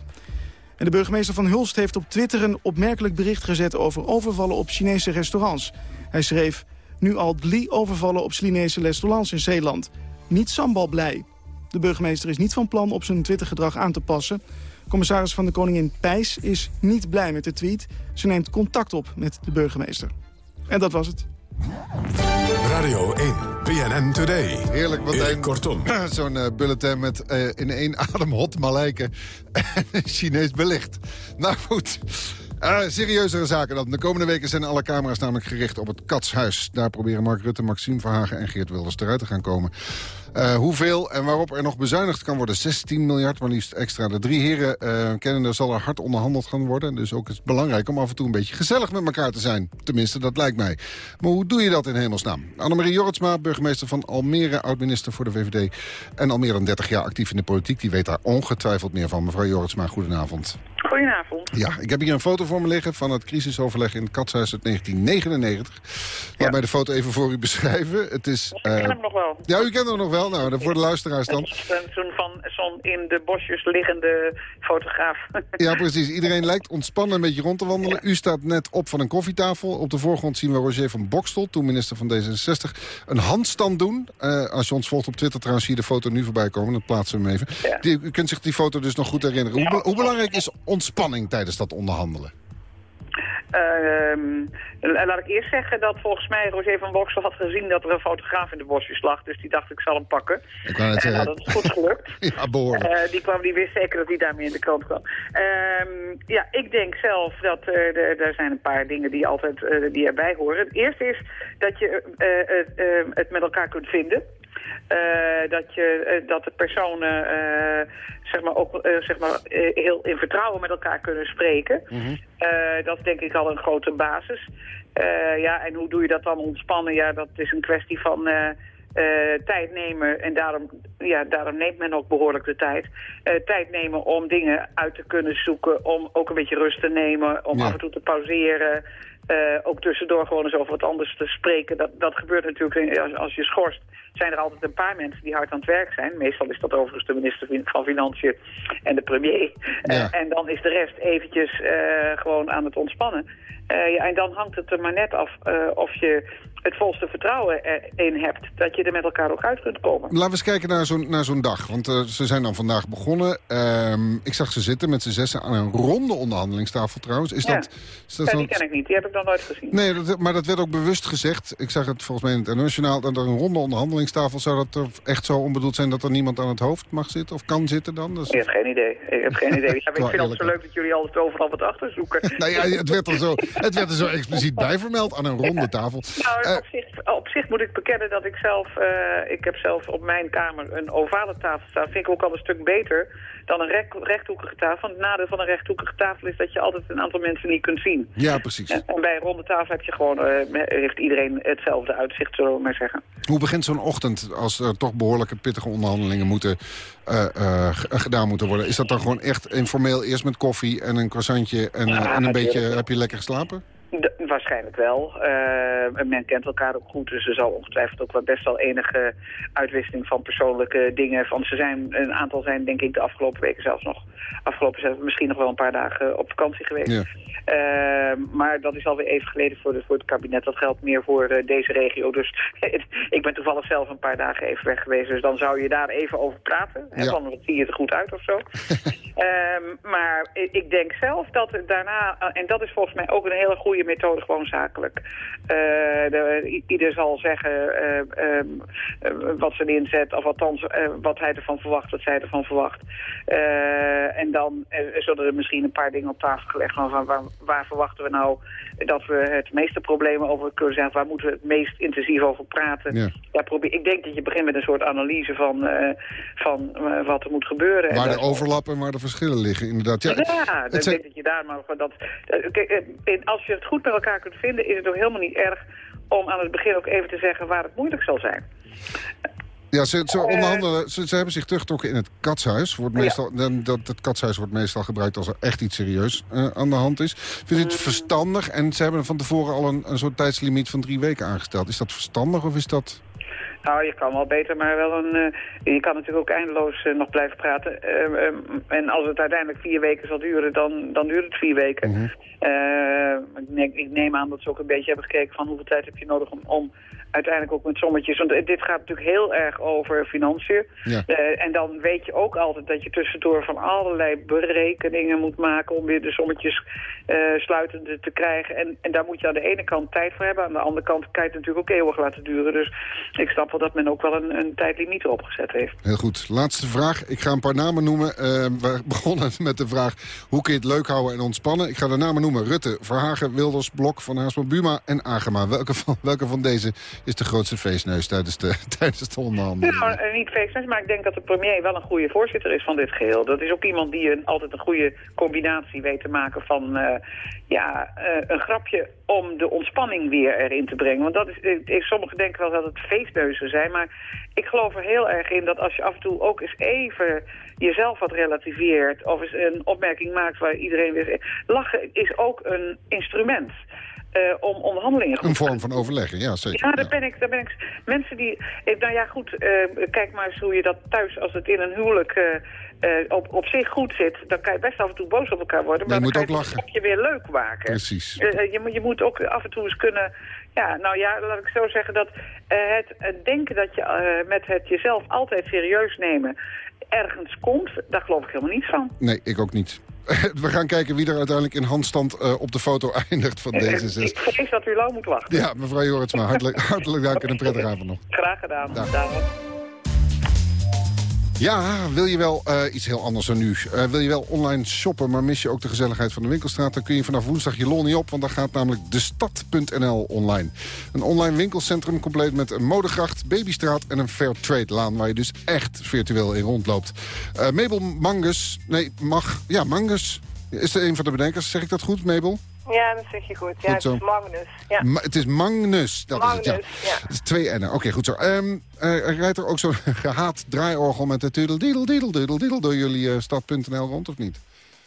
En de burgemeester van Hulst heeft op Twitter een opmerkelijk bericht gezet... over overvallen op Chinese restaurants. Hij schreef nu al drie overvallen op Chinese restaurants in Zeeland. Niet sambal blij. De burgemeester is niet van plan op zijn Twittergedrag aan te passen. Commissaris van de Koningin Pijs is niet blij met de tweet. Ze neemt contact op met de burgemeester. En dat was het. Radio 1, BNN Today. Heerlijk, wat een kortom. Zo'n uh, bulletin met uh, in één adem hot malijken en Chinees belicht. Nou goed, uh, serieuzere zaken dan. De komende weken zijn alle camera's namelijk gericht op het Katshuis. Daar proberen Mark Rutte, Maxime Verhagen en Geert Wilders eruit te gaan komen. Uh, hoeveel en waarop er nog bezuinigd kan worden. 16 miljard, maar liefst extra. De drie heren uh, kennende zal er hard onderhandeld gaan worden. Dus ook is het belangrijk om af en toe een beetje gezellig met elkaar te zijn. Tenminste, dat lijkt mij. Maar hoe doe je dat in hemelsnaam? Annemarie Jorritsma, burgemeester van Almere, oud-minister voor de VVD... en al meer dan 30 jaar actief in de politiek. Die weet daar ongetwijfeld meer van. Mevrouw Jorritsma, goedenavond. Goedenavond. Ja, ik heb hier een foto voor me liggen van het crisisoverleg in het Katshuis uit 1999. Laat ja. mij de foto even voor u beschrijven. Het is, uh... Ik ken hem nog wel. Ja, u kent hem nog wel. Nou, voor de luisteraars dan. Zo'n van zo'n in de bosjes liggende fotograaf. Ja, precies. Iedereen lijkt ontspannen een beetje rond te wandelen. Ja. U staat net op van een koffietafel. Op de voorgrond zien we Roger van Bokstel, toen minister van D66, een handstand doen. Uh, als je ons volgt op Twitter trouwens, zie je de foto nu voorbij komen. Dan plaatsen we hem even. Ja. Die, u kunt zich die foto dus nog goed herinneren. Hoe, hoe belangrijk is ontspanning tijdens dat onderhandelen? Uh, laat ik eerst zeggen dat volgens mij Roger van Boksel had gezien dat er een fotograaf in de bosjes lag. Dus die dacht ik zal hem pakken. Ik kan het en zeggen. dat is goed gelukt. ja, behoorlijk. Uh, die, kwam, die wist zeker dat hij daarmee in de krant kwam. Uh, ja, ik denk zelf dat uh, er zijn een paar dingen die, altijd, die erbij horen. Het eerste is dat je het met elkaar kunt vinden. Uh, dat, je, uh, dat de personen uh, zeg maar ook zeg maar, heel in vertrouwen met elkaar kunnen spreken. Mm -hmm. dat is denk ik al een grote basis. ja, en hoe doe je dat dan ontspannen? Ja, dat is een kwestie van tijd nemen. En daarom, ja, daarom neemt men ook behoorlijk de tijd. tijd nemen om dingen uit te kunnen zoeken. Om ook een beetje rust te nemen. Om ja. af en toe te pauzeren. Uh, ook tussendoor gewoon eens over wat anders te spreken. Dat, dat gebeurt natuurlijk als, als je schorst. Zijn er altijd een paar mensen die hard aan het werk zijn. Meestal is dat overigens de minister van Financiën en de premier. Ja. Uh, en dan is de rest eventjes uh, gewoon aan het ontspannen. Eh, ja, en dan hangt het er maar net af eh, of je het volste vertrouwen erin hebt... dat je er met elkaar ook uit kunt komen. Laten we eens kijken naar zo'n dag. Want eh, ze zijn dan vandaag begonnen. Ehm, ik zag ze zitten met z'n zessen aan een ronde onderhandelingstafel trouwens. Is Ja. dat, is dat Ja, die ken ik niet, die heb ik nog nooit gezien. Nee, dat, maar dat werd ook bewust gezegd. Ik zag het volgens mij in het internationaal. Dat er een ronde onderhandelingstafel zou dat er echt zo onbedoeld zijn... dat er niemand aan het hoofd mag zitten of kan zitten dan? Ik heb geen idee. Ik heb geen idee. Ja, ik vind het zo leuk dat jullie altijd overal wat achterzoeken. Nou ja, het werd, er zo, het werd er zo expliciet bij vermeld aan een ronde tafel. Nou, Eh, op, zich, op zich moet ik bekennen dat ik zelf... eh, ik heb zelf op mijn kamer een ovale tafel staan. Vind ik ook al een stuk beter dan een rek- rechthoekige tafel. Want het nadeel van een rechthoekige tafel is dat je altijd een aantal mensen niet kunt zien. ja, precies. En en bij een ronde tafel heb je gewoon, eh, heeft iedereen hetzelfde uitzicht, zullen we maar zeggen. Hoe begint zo'n ochtend als er toch behoorlijke pittige onderhandelingen moeten, gedaan moeten worden? Is dat dan gewoon echt informeel eerst met koffie en een croissantje en, Ja, en een beetje, heb je lekker geslapen? Waarschijnlijk wel. Eh, men kent elkaar ook goed, dus er zal ongetwijfeld ook wel best wel enige uitwisseling van persoonlijke dingen. Van ze zijn, een aantal zijn denk ik de afgelopen weken zelfs nog, afgelopen zelfs misschien nog wel een paar dagen op vakantie geweest. Ja. Eh, maar dat is alweer even geleden voor, de, voor het kabinet. Dat geldt meer voor eh, deze regio. Dus ik ben toevallig zelf een paar dagen even weg geweest. Dus dan zou je daar even over praten. Hè, Ja. van, wat zie je er goed uit of zo. Ehm, maar ik denk zelf dat daarna, eh, en dat is volgens mij ook een hele goede methode, gewoon zakelijk. De- i- ieder zal zeggen eh, ehm, eh, wat zijn inzet, of althans wat hij ervan verwacht, wat zij ervan verwacht. En dan zullen er misschien een paar dingen op tafel gelegd worden van waar, waar verwachten we nou dat we het meeste problemen over kunnen zijn, waar moeten we het meest intensief over praten. Ja. Probeer, ik denk dat je begint met een soort analyse van, van wat er moet gebeuren. En Waar de overlappen en waar de verschillen liggen, inderdaad. Ja, ja, ik zijn- denk dat je daar maar van dat. eh, Kijk, eh, als je het goed met elkaar kunt vinden, is het ook helemaal niet erg om aan het begin ook even te zeggen waar het moeilijk zal zijn. Ja, ze, ze, onderhandelen, ze, ze hebben zich teruggetrokken in het katshuis. Wordt meestal, dan, dat, het katshuis wordt meestal gebruikt als er echt iets serieus eh, aan de hand is. Vindt u het verstandig? En ze hebben van tevoren al een, een soort tijdslimiet van drie weken aangesteld. Is dat verstandig of is dat... Nou, je kan wel beter, maar wel een... eh, je kan natuurlijk ook eindeloos eh, nog blijven praten. Eh, eh, en als het uiteindelijk vier weken zal duren, dan, dan duurt het vier weken. Eh, ik, neem, ik neem aan dat ze ook een beetje hebben gekeken van hoeveel tijd heb je nodig om, om uiteindelijk ook met sommetjes... Want dit gaat natuurlijk heel erg over financiën. Ja. Eh, en dan weet je ook altijd dat je tussendoor van allerlei berekeningen moet maken... om weer de sommetjes sluitende te krijgen. En, en daar moet je aan de ene kant tijd voor hebben. Aan de andere kant kan je het natuurlijk ook eeuwig laten duren. Dus ik snap dat men ook wel een, een tijdlimiet erop gezet heeft. Heel goed. Laatste vraag. Ik ga een paar namen noemen. Eh, we begonnen met de vraag hoe kun je het leuk houden en ontspannen. Ik ga de namen noemen. Rutte, Verhagen, Wilders, Blok, Van Haarsman, Buma en Agema. Welke van, welke van deze is de grootste feestneus tijdens de, tijdens de onderhandelingen? Nou, eh, niet feestjes, maar ik denk dat de premier wel een goede voorzitter is van dit geheel. Dat is ook iemand die een, altijd een goede combinatie weet te maken van eh, ja, een grapje om de ontspanning weer erin te brengen. Want dat is, sommigen denken wel dat het zijn, maar ik geloof er heel erg in dat als je af en toe ook eens even jezelf wat relativeert of eens een opmerking maakt waar iedereen weer lachen is ook een instrument. eh, om onderhandelingen goed Een vorm van overleggen, ja zeker. ja, daar ben ik. Daar ben ik. Mensen die. eh, Nou ja, goed. eh, kijk maar eens hoe je dat thuis, als het in een huwelijk op, op zich goed zit, dan kan je best af en toe boos op elkaar worden. Nee, maar je dan moet kan ook je lachen. je weer leuk maken. Precies. Je, je moet ook af en toe eens kunnen. Ja, nou ja, laat ik zo zeggen dat eh, het, het denken dat je eh, met het jezelf altijd serieus nemen ergens komt, daar geloof ik helemaal niets van. Nee, ik ook niet. We gaan kijken wie er uiteindelijk in handstand eh, op de foto eindigt van deze Ik zes. vrees dat u lang moet wachten. Ja, mevrouw Joritsma, hartelijk, hartelijk dank en een prettige avond nog. Graag gedaan. Dag. Dag. Ja, wil je wel eh, iets heel anders dan nu? Eh, wil je wel online shoppen, maar mis je ook de gezelligheid van de winkelstraat? Dan kun je vanaf woensdag je lol niet op, want dan gaat namelijk destad.nl online. Een online winkelcentrum compleet met een modegracht, babystraat en een fair trade laan... waar je dus echt virtueel in rondloopt. Eh, Mabel Mangus, nee, mag, ja, Mangus is er een van de bedenkers. Zeg ik dat goed, Mabel? Ja, dat zeg je goed. Ja, Goed het is Magnus. Ja. Ma- het is Magnus, dat is het, ja. Magnus, ja. Het is twee N'en. Oké, goed zo. Ehm, eh, rijdt er ook zo'n gehaat draaiorgel met de tudel diedel diedel diedel diedel door jullie eh, stad.nl rond, of niet?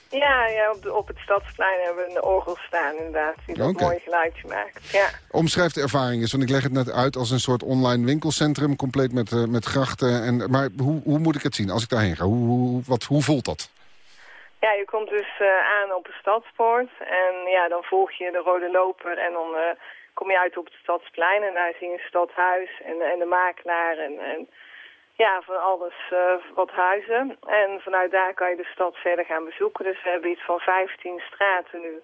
Ja, ja op, de, op het stadsplein hebben we een orgel staan inderdaad. Die dat mooi geluidje maakt. Ja. Omschrijf de ervaring eens, want ik leg het net uit als een soort online winkelcentrum, compleet met, eh, met grachten. En, maar hoe, hoe moet ik het zien als ik daarheen ga? Hoe, hoe, wat, hoe voelt dat? Ja, je komt dus eh, aan op een stadspoort en ja, dan volg je de rode loper en dan eh, kom je uit op het stadsplein en daar zie je een stadhuis en, en de makelaar en, en ja, van alles eh, wat huizen. En vanuit daar kan je de stad verder gaan bezoeken. Dus we hebben iets van 15 straten nu.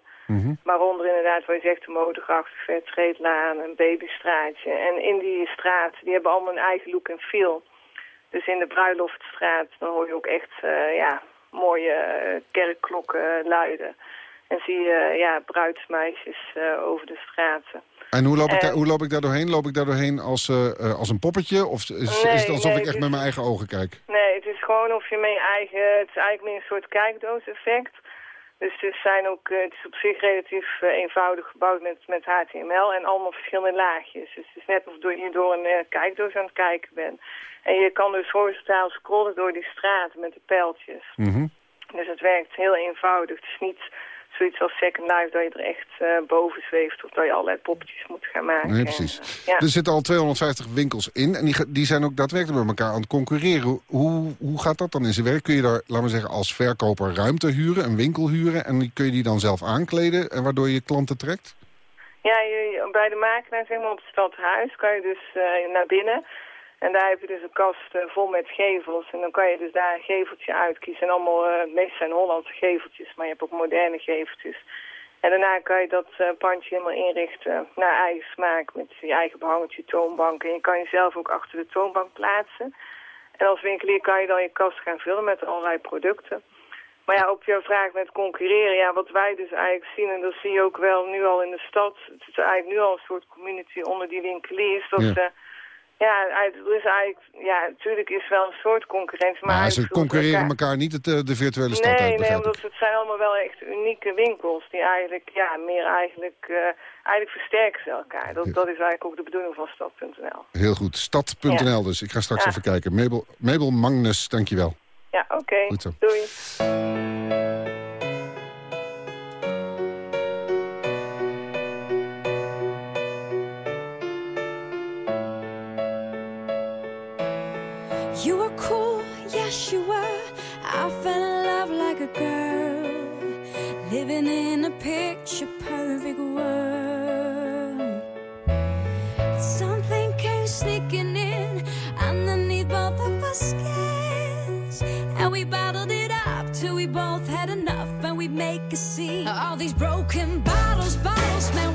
Waaronder inderdaad, wat je zegt, de motorgracht, de Vertreedlaan, een babystraatje. En in die straat, die hebben allemaal een eigen look en feel. Dus in de Bruiloftstraat, dan hoor je ook echt ja, mooie eh, kerkklokken luiden. En zie je ja, bruidsmeisjes eh, over de straten. En hoe loop, ik En- daar, hoe loop ik daar doorheen? Loop ik daar doorheen als, eh, eh, als een poppetje? Of is, Nee, is het alsof nee, ik echt met mijn eigen ogen kijk? Nee, het is gewoon of je met je eigen... Het is eigenlijk meer een soort kijkdoos-effect. Dus het, zijn ook, eh, het is op zich relatief eh, eenvoudig gebouwd met, met HTML en allemaal verschillende laagjes. Dus het is net of je door een eh, kijkdoos aan het kijken bent. En je kan dus horizontaal scrollen door die straten met de pijltjes. Mhm. Dus het werkt heel eenvoudig. Het is niet zoiets als Second Life dat je er echt eh, boven zweeft... of dat je allerlei poppetjes moet gaan maken. Nee, precies. En, eh, ja. Er zitten al 250 winkels in en die, die zijn ook daadwerkelijk met elkaar aan het concurreren. Hoe, hoe gaat dat dan in zijn werk? Kun je daar, laten we zeggen, als verkoper ruimte huren, een winkel huren... en kun je die dan zelf aankleden, en waardoor je klanten trekt? Ja, je, bij de makelaar zeg maar, op het stadhuis kan je dus eh, naar binnen. En daar heb je dus een kast eh, vol met gevels. En dan kan je dus daar een geveltje uitkiezen. En allemaal, het meeste zijn Hollandse geveltjes, maar je hebt ook moderne geveltjes. En daarna kan je dat eh, pandje helemaal inrichten naar eigen smaak. Met je eigen behangertje, toonbank. En je kan jezelf ook achter de toonbank plaatsen. En als winkelier kan je dan je kast gaan vullen met allerlei producten. Maar ja, op jouw vraag met concurreren, ja, wat wij dus eigenlijk zien, en dat zie je ook wel nu al in de stad, het is eigenlijk nu al een soort community onder die winkeliers, dat Ja. ze, ja, is eigenlijk, ja, natuurlijk is wel een soort concurrentie, maar, Maar ze concurreren elkaar- elkaar niet het, eh, de virtuele stad Nee, uit, nee, omdat het zijn allemaal wel echt unieke winkels die eigenlijk, ja, meer eigenlijk, eh, eigenlijk versterken ze elkaar. Dat, dat is eigenlijk ook de bedoeling van Stad.nl. Heel goed. Stad.nl dus. Ik ga straks Ja. even kijken. Mabel, Mabel Magnus, dankjewel. Ja, oké. Doei. A girl, living in a picture perfect world. But something came sneaking in underneath both of our skins, and we bottled it up till we both had enough, and we make a scene. All these broken bottles, bottles, man,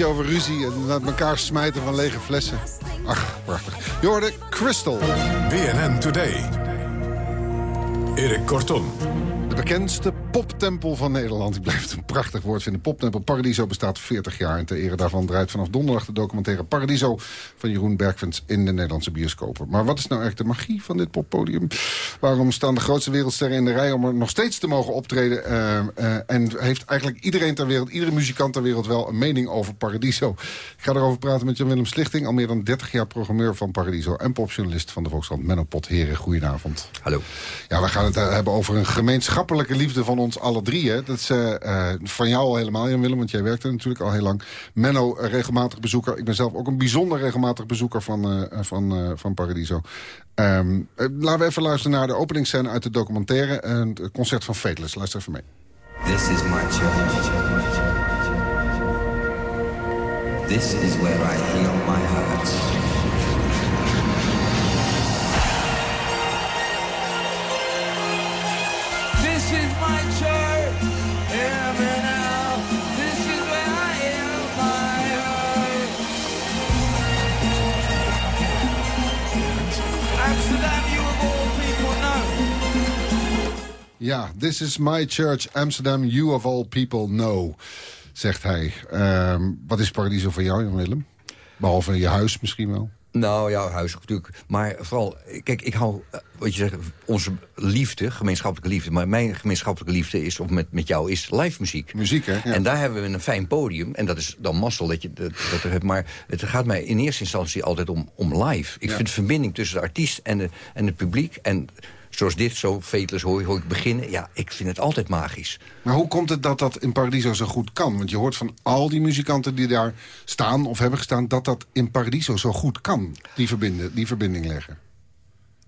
liedje over ruzie en met elkaar smijten van lege flessen. Ach, prachtig. Je hoorde Crystal. BNN Today. Erik Kortom. De bekendste poptempel van Nederland. Ik blijf het een prachtig woord vinden. Poptempel Paradiso bestaat 40 jaar. En ter ere daarvan draait vanaf donderdag de documentaire Paradiso... van Jeroen Bergvens in de Nederlandse bioscopen. Maar wat is nou eigenlijk de magie van dit poppodium? Waarom staan de grootste wereldsterren in de rij om er nog steeds te mogen optreden? Uh, uh, en heeft eigenlijk iedereen ter wereld, iedere muzikant ter wereld... wel een mening over Paradiso? Ik ga erover praten met Jan-Willem Slichting... al meer dan 30 jaar programmeur van Paradiso... en popjournalist van de Volkskrant Menno Potheren. Goedenavond. Hallo. Ja, we gaan het uh, hebben over een gemeenschappelijke liefde van ons alle drie. Hè? Dat is uh, van jou al helemaal, Jan Willem, want jij werkt er natuurlijk al heel lang. Menno, regelmatig bezoeker. Ik ben zelf ook een bijzonder regelmatig bezoeker van, van, van Paradiso. Um, laten we even luisteren naar de openingsscène uit de documentaire. het concert van Fateless. Luister even mee. This is my church. This is where I heal my hurts. Ja, this is my church, Amsterdam, you of all people know, zegt hij. Um, wat is Paradiso voor jou, Jan Willem? Behalve je huis misschien wel. Nou ja, huis natuurlijk. Maar vooral, kijk, ik hou, wat je zegt, onze liefde, gemeenschappelijke liefde. Maar mijn gemeenschappelijke liefde is, of met, met jou, is live muziek. Muziek, hè? Ja. En daar hebben we een fijn podium. En dat is dan mazzel dat je dat, dat er hebt. Maar het gaat mij in eerste instantie altijd om, om live. Ik ja. vind de verbinding tussen de artiest en, de, en het publiek. En zoals dit, zo Vetlers hoor, hoor ik beginnen. Ja, ik vind het altijd magisch. Maar hoe komt het dat dat in Paradiso zo goed kan? Want je hoort van al die muzikanten die daar staan of hebben gestaan... dat dat in Paradiso zo goed kan, die, verbinden, die verbinding leggen.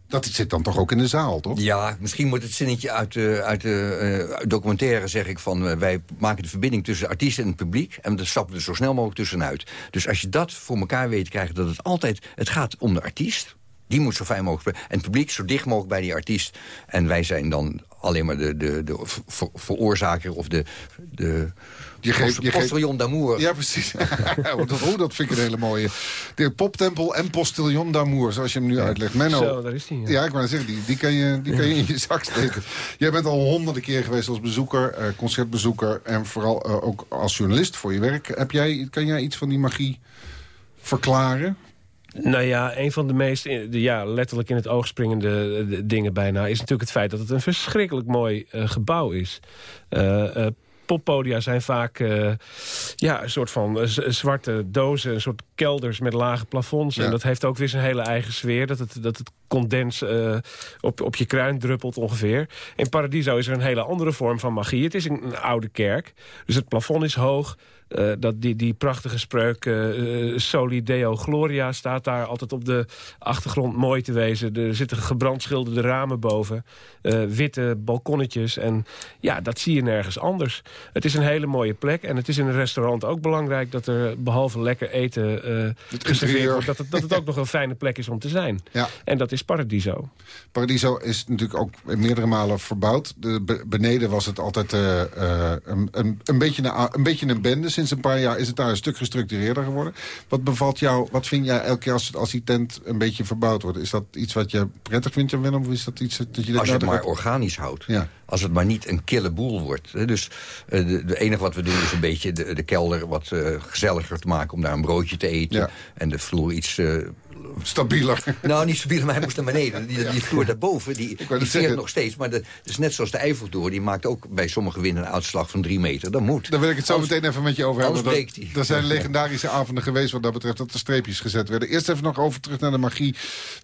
Dat zit dan toch ook in de zaal, toch? Ja, misschien moet het zinnetje uit de, uit de uh, documentaire, zeg ik van... Uh, wij maken de verbinding tussen de artiest en het publiek... en we stappen er zo snel mogelijk tussenuit. Dus als je dat voor elkaar weet te krijgen, dat het altijd... het gaat om de artiest, die moet zo fijn mogelijk... en het publiek zo dicht mogelijk bij die artiest. En wij zijn dan alleen maar de, de, de ver, veroorzaker of de... de je geeft, je postillon d'amour. Ja, precies. oh, dat vind ik een hele mooie. De poptempel en postillon d'amour, zoals je hem nu ja. uitlegt. Menno, Zo, daar is die. Ja, ja ik wou zeggen, die, die kan, je, die kan je in je zak steken. Jij bent al honderden keer geweest als bezoeker, uh, concertbezoeker... en vooral uh, ook als journalist voor je werk. Heb jij, kan jij iets van die magie verklaren? Nou ja, een van de meest de, ja, letterlijk in het oog springende de, dingen bijna... is natuurlijk het feit dat het een verschrikkelijk mooi uh, gebouw is. Uh, uh, poppodia zijn vaak uh, ja, een soort van zwarte dozen, een soort kelders met lage plafonds. Ja. En dat heeft ook weer zijn hele eigen sfeer. Dat het, dat het condens uh, op, op je kruin druppelt ongeveer. In Paradiso is er een hele andere vorm van magie. Het is een, een oude kerk, dus het plafond is hoog. Uh, dat die, die prachtige spreuk uh, Soli Deo Gloria staat daar altijd op de achtergrond mooi te wezen. Er zitten gebrandschilderde ramen boven. Uh, witte balkonnetjes. En ja, dat zie je nergens anders. Het is een hele mooie plek. En het is in een restaurant ook belangrijk dat er behalve lekker eten geserveerd wordt... Dat het, dat het ook nog een fijne plek is om te zijn. Ja. En dat is Paradiso. Paradiso is natuurlijk ook meerdere malen verbouwd. De, beneden was het altijd een, een, een, beetje een, een beetje een bende sinds een paar jaar is het daar een stuk gestructureerder geworden. Wat bevalt jou, wat vind jij elke keer als, als die tent een beetje verbouwd wordt? Is dat iets wat je prettig vindt, Willem? Of is dat iets dat je... Als je het maar organisch houdt. Ja. Als het maar niet een kille boel wordt. Dus uh, de, de, enige wat we doen is een beetje de, de kelder wat uh, gezelliger te maken... om daar een broodje te eten. Ja. En de vloer iets... Uh, Stabieler. Nou, niet stabieler, maar hij moest naar beneden. Die, die vloer daarboven, die, die veert nog steeds. Maar dat is net zoals de Eiffeltoren. Die maakt ook bij sommige winden een uitslag van drie meter. Dat moet. Daar wil ik het zo meteen even met je over hebben. hij. Er zijn legendarische avonden geweest wat dat betreft... dat er streepjes gezet werden. Eerst even nog over terug naar de magie.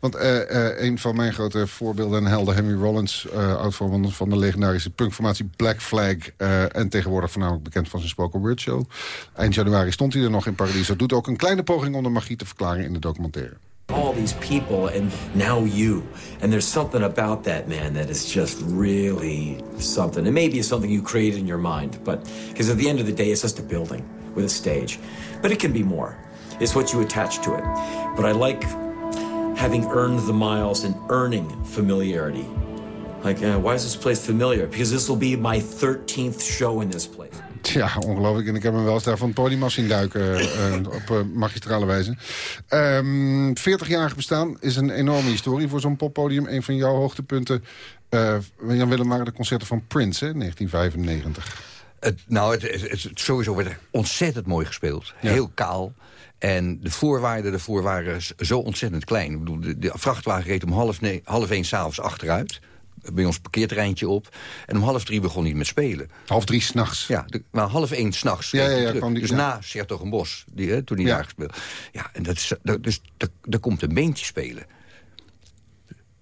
Want uh, uh, een van mijn grote voorbeelden en helden... Henry Rollins, uh, oud-voorman van de legendarische punkformatie Black Flag... en tegenwoordig voornamelijk bekend van zijn spoken word show. Eind januari stond hij er nog in Paradiso. Doet ook een kleine poging om de magie te verklaren in de documentaire. All these people and now you. And there's something about that, man, that is just really something. And maybe it's something you create in your mind, but because at the end of the day, it's just a building with a stage. But it can be more. It's what you attach to it. But I like having earned the miles and earning familiarity. Like, uh, why is this place familiar? Because this will be my 13th show in this place. Ja, ongelooflijk. En ik heb hem wel eens daar van het podium af zien duiken eh, eh, op eh, magistrale wijze. Ehm 40-jarig bestaan is een enorme historie voor zo'n poppodium. Een van jouw hoogtepunten, Jan Willem, waren de concerten van Prince, hè, 1995. Het, nou, het, het, het- sowieso werd er ontzettend mooi gespeeld. Heel kaal. En de voorwaarden ervoor waren zo ontzettend klein. Ik bedoel, de, de vrachtwagen reed om half, half één s'avonds achteruit. Bij ons parkeerterreintje op. En om half drie begon hij met spelen. Half drie s'nachts? Ja, de, maar half één s'nachts. Ja, ja, ja, kwam die- dus ja. na Sertogenbos, die, hè, toen hij Ja. daar gespeeld. Ja, en dat is, dat, dus daar- daar komt een beentje spelen.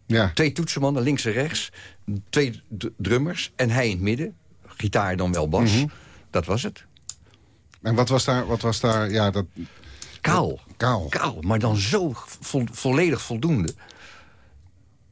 Ja. Twee toetsenmannen, links en rechts. Twee drummers en hij in het midden. Gitaar dan wel bas. Mhm. Dat was het. En wat was daar, wat was daar ja, dat... Kaal. Kaal. Kaal, maar dan zo vo- volledig voldoende.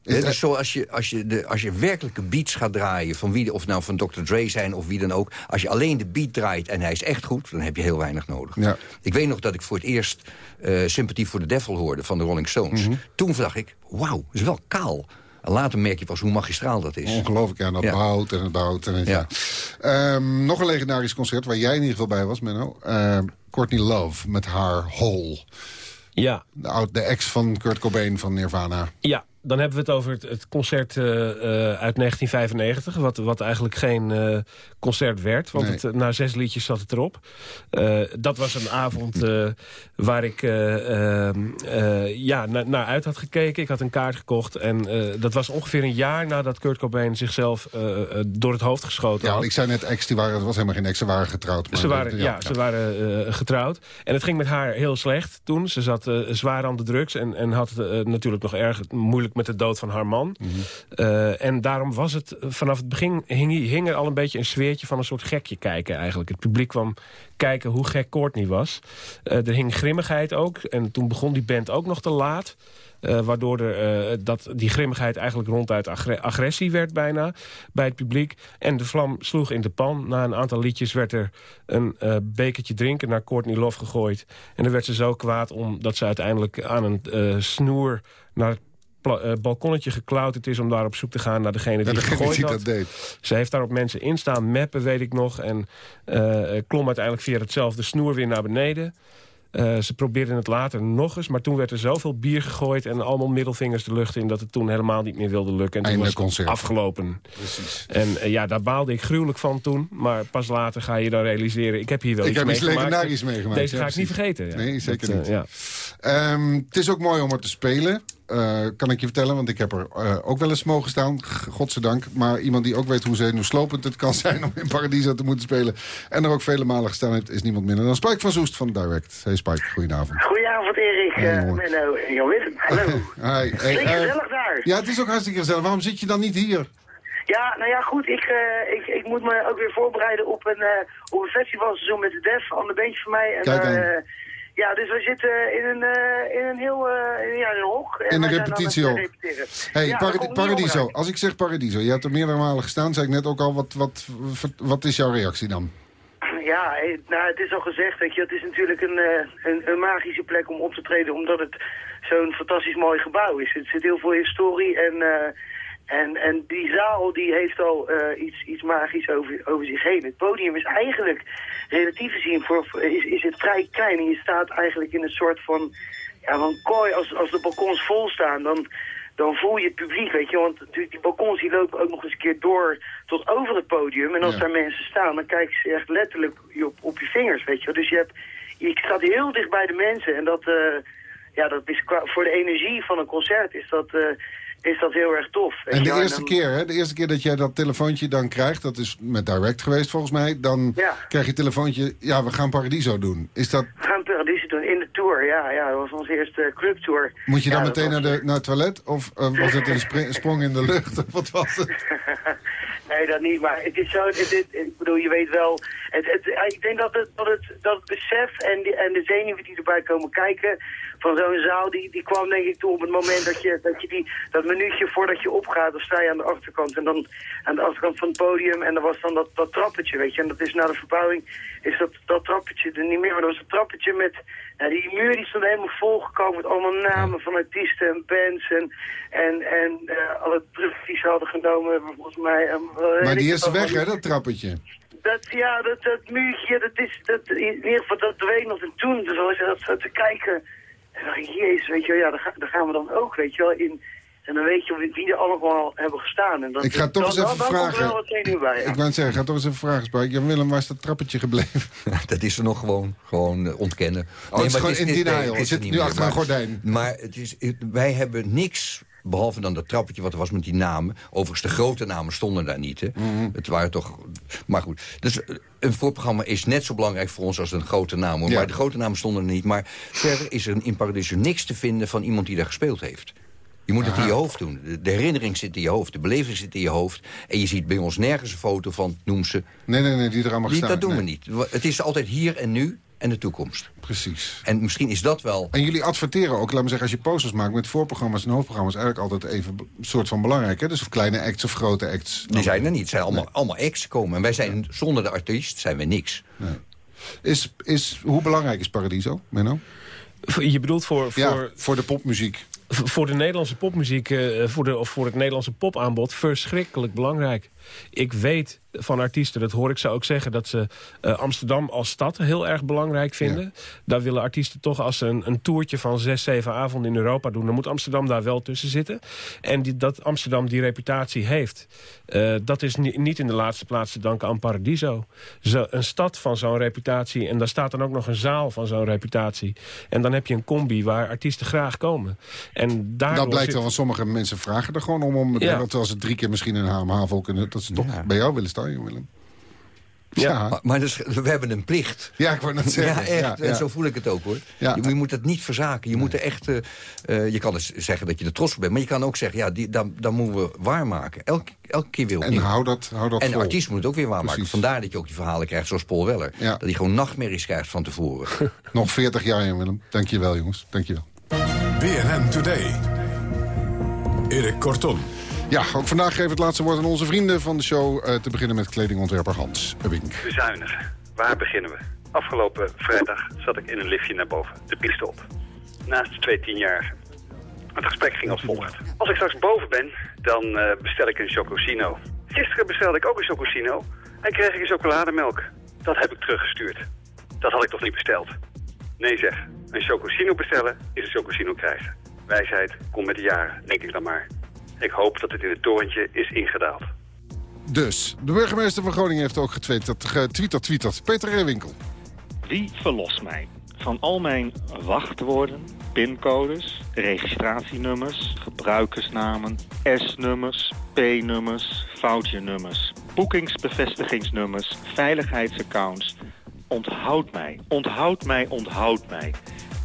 Dus zo als je, als, je de, als je werkelijke beats gaat draaien... Van wie, de- of nou van Dr. Dre zijn of wie dan ook... als je alleen de beat draait en hij is echt goed... dan heb je heel weinig nodig. Ja. Ik weet nog dat ik voor het eerst eh Sympathy for the Devil hoorde... van de Rolling Stones. Mhm. Toen dacht ik, wauw, dat is wel kaal. En later merk je pas hoe magistraal dat is. Ongelooflijk, ja. Dat Ja. bouwt en het bouwt. En het, ja. Ja. Ehm, nog een legendarisch concert waar jij in ieder geval bij was, Menno. Ehm, Courtney Love met haar Hole. Ja. De, de ex van Kurt Cobain van Nirvana. Ja, dan hebben we het over het, het concert eh, eh, uit 1995... Wat, wat eigenlijk geen eh, concert werd, want Nee. het, na zes liedjes zat het erop. Dat was een avond waar ik eh, ehm, eh, ja, na- naar uit had gekeken. Ik had een kaart gekocht en dat was ongeveer een jaar... nadat Kurt Cobain zichzelf door het hoofd geschoten Ja, had. ik zei net ex, die waren, het was helemaal geen ex, ze waren getrouwd. maar Ze waren, ja, ze waren getrouwd. En het ging met haar heel slecht toen. Ze zat zwaar aan de drugs en, en had natuurlijk nog erg moeilijk met de dood van haar man. Mhm. Eh, en daarom was het eh, vanaf het begin hing, hing er al een beetje een sfeertje van een soort gekje kijken eigenlijk. Het publiek kwam kijken hoe gek Courtney was. Eh, er hing grimmigheid ook. En toen begon die band ook nog te laat. Waardoor er, dat, die grimmigheid eigenlijk ronduit agre- agressie werd bijna bij het publiek. En de vlam sloeg in de pan. Na een aantal liedjes werd er een eh, bekertje drinken naar Courtney Love gegooid. En dan werd ze zo kwaad omdat ze uiteindelijk aan een snoer naar het eh, balkonnetje geklauterd is... om daar op zoek te gaan naar degene die Ja, degene gegooid die had. dat deed. Ze heeft daar op mensen in staan mappen, weet ik nog. En eh, klom uiteindelijk via hetzelfde snoer weer naar beneden. Eh, ze probeerden het later nog eens, maar toen werd er zoveel bier gegooid... en allemaal middelvingers de lucht in dat het toen helemaal niet meer wilde lukken. En toen Einde was het concert. afgelopen. Precies. En ja, daar baalde ik gruwelijk van toen. Maar pas later ga je dan realiseren... ik heb hier wel Ik iets heb iets legendarisch meegemaakt. Deze ja, ga ik niet vergeten. ja. Nee, zeker Dat, niet. ja. Ehm, het is ook mooi om er te spelen. Eh, kan ik je vertellen, want ik heb er eh, ook wel eens mogen staan, godzijdank. Maar iemand die ook weet hoe zenuwslopend het kan zijn om in Paradiso te moeten spelen... en er ook vele malen gestaan heeft, is niemand minder dan Spike van Zoest van Direct. Hey Spike, goedenavond. Goedenavond Erik, Hey, eh. Menno en Jan Willem. Hallo. Hi. Hey, gezellig daar. Ja, het is ook hartstikke gezellig. Waarom zit je dan niet hier? Ja, nou ja, goed. Ik, ik, ik moet me ook weer voorbereiden op een, op een festivalseizoen met de Def, een ander beentje van mij. En, ja, dus we zitten in een, eh, in een heel, eh, ja, in een hok. En In een het, repetitiehok. eh, repeteren. Hey, Ja, Paradiso. Als ik zeg Paradiso, je hebt er meerdere malen gestaan, zei ik net ook al. Wat, wat, wat is jouw reactie dan? Ja, nou, het is al gezegd, weet je, het is natuurlijk een, een, een magische plek om op te treden, omdat het zo'n fantastisch mooi gebouw is. Er zit heel veel historie en, en, en die zaal die heeft al iets, iets magisch over, over zich heen. Het podium is eigenlijk, relatief gezien, voor, is, is het vrij klein en je staat eigenlijk in een soort van, ja, van kooi. Als, als de balkons vol staan, dan, dan voel je het publiek, weet je. Want natuurlijk die balkons die lopen ook nog eens een keer door tot over het podium. En als Ja. daar mensen staan, dan kijken ze echt letterlijk op, op je vingers, weet je. Dus je, hebt, je staat heel dicht bij de mensen. En dat, eh, ja, dat is qua, voor de energie van een concert is dat, eh, is dat heel erg tof. En de eerste keer, hè? De eerste keer dat jij dat telefoontje dan krijgt, dat is met Direct geweest volgens mij. Dan Ja. krijg je telefoontje, ja, we gaan Paradiso doen. Is dat, We gaan Paradiso doen in de tour, ja. ja dat was onze eerste clubtour. moet je dan Ja, meteen was- naar, de, naar het toilet? Of eh, was het een sprong in de lucht? Of wat was het? nee, dat niet, maar het is zo, ik bedoel, je weet wel, het, het, ik denk dat het, dat het, dat besef en, die, en de zenuwen die erbij komen kijken van zo'n zaal, die, die kwam denk ik toe op het moment dat je, dat je die, dat minuutje voordat je opgaat, dan sta je aan de achterkant en dan aan de achterkant van het podium en dan was dan dat, dat trappetje, weet je, en dat is na de verbouwing, is dat, dat trappetje er niet meer, maar dat was een trappetje met, ja, die muur die stond helemaal volgekomen met allemaal namen van artiesten en bands en, en, en eh, alle die ze hadden genomen, volgens mij. eh, Maar die is weg, hè, dat trappetje. Dat, ja, dat, dat muurtje, dat is, dat, in ieder geval, dat weet nog. En toen, dus als je dat zo te kijken, en dacht ik, jezus, weet je wel, ja, daar gaan we dan ook, weet je wel, in... En dan weet je wie, er allemaal hebben gestaan. En dan, Ik ga toch dan, eens even dan, dan komt vragen. wel wat bij, ja. Ik wou het zeggen, ga toch eens even vragen, Spike. Jan Willem, waar is dat trappetje gebleven? Dat is er nog gewoon, gewoon eh, ontkennen. Oh, het is maar gewoon in denial. nee, Het is nu meer. achter een Maar- gordijn. Maar het is, wij hebben niks, behalve dan dat trappetje wat er was met die namen. Overigens, de grote namen stonden daar niet. Hè. Mhm. Het waren toch... Maar goed, dus eh, een voorprogramma is net zo belangrijk voor ons als een grote naam. hoor. Ja. Maar de grote namen stonden er niet. Maar verder is er in Paradiso niks te vinden van iemand die daar gespeeld heeft. Je moet het in je hoofd doen. De, herinnering zit in je hoofd, de beleving zit in je hoofd. En je ziet bij ons nergens een foto van, noem ze. Nee, nee, nee, die er allemaal Die, gestaan. dat doen Nee. we niet. Het is altijd hier en nu en de toekomst. Precies. En misschien is dat wel... En jullie adverteren ook, laat me zeggen, als je posters maakt... met voorprogramma's en hoofdprogramma's eigenlijk altijd even be- soort van belangrijk. Hè? Dus of kleine acts of grote acts. Die zijn er niet. Het zijn allemaal, allemaal acts komen. En wij zijn, zonder de artiest zijn we niks. Is, is, hoe belangrijk is Paradiso, Menno? Je bedoelt voor... Ja, voor voor de popmuziek. Voor de Nederlandse popmuziek, eh, voor, de, of voor het Nederlandse popaanbod, verschrikkelijk belangrijk. Ik weet van artiesten, dat hoor ik ze ook zeggen... dat ze eh, Amsterdam als stad heel erg belangrijk vinden. Daar willen artiesten toch als ze een, een toertje van zes, zeven avonden in Europa doen... dan moet Amsterdam daar wel tussen zitten. En die, dat Amsterdam die reputatie heeft... eh, dat is ni- niet in de laatste plaats te danken aan Paradiso. Zo, een stad van zo'n reputatie... en daar staat dan ook nog een zaal van zo'n reputatie. En dan heb je een combi waar artiesten graag komen. En Dat blijkt zit- wel, want sommige mensen vragen er gewoon om. om Ja. ja. Terwijl ze drie keer misschien een HMH vol kunnen. Dat ze toch bij jou willen staan, Willem. Ja. Maar, maar dus, we hebben een plicht. Ja, ik wou net zeggen. Ja, echt. Ja, ja. En zo voel ik het ook, hoor. Ja. Je, je moet het niet verzaken. Je moet er echt... eh, eh, je kan dus zeggen dat je er trots op bent. Maar je kan ook zeggen, ja, die, dan, dan moeten we waarmaken. Elke, elke keer weer En hou dat, hou dat en de artiest moet het ook weer waarmaken. Precies. Vandaar dat je ook die verhalen krijgt zoals Paul Weller. Dat hij gewoon nachtmerries krijgt van tevoren. Nog 40 jaar, Jan Willem. Dank je wel, jongens. Dank je wel. BNN Today. Erik Kortom. Ja, ook vandaag geven het laatste woord aan onze vrienden van de show. eh, te beginnen met kledingontwerper Hans Wink. Bezuinigen. Waar beginnen we? Afgelopen vrijdag zat ik in een liftje naar boven, de piste op. Naast twee tienjarigen. Het gesprek ging als volgt. Als ik straks boven ben, dan eh, bestel ik een chocosino. Gisteren bestelde ik ook een chocosino en kreeg ik een chocolademelk. Dat heb ik teruggestuurd. Dat had ik toch niet besteld? Nee zeg, een chocosino bestellen is een chocosino krijgen. Wijsheid komt met de jaren, denk ik dan maar. Ik hoop dat het in het torentje is ingedaald. Dus, de burgemeester van Groningen heeft ook getwitterd. Getwitterd, twitterd. Peter Reewinkel. Wie verlost mij van al mijn wachtwoorden, pincodes, registratienummers, gebruikersnamen, S-nummers, P-nummers, foutje-nummers, boekingsbevestigingsnummers, veiligheidsaccounts? Onthoud mij, onthoud mij, onthoud mij.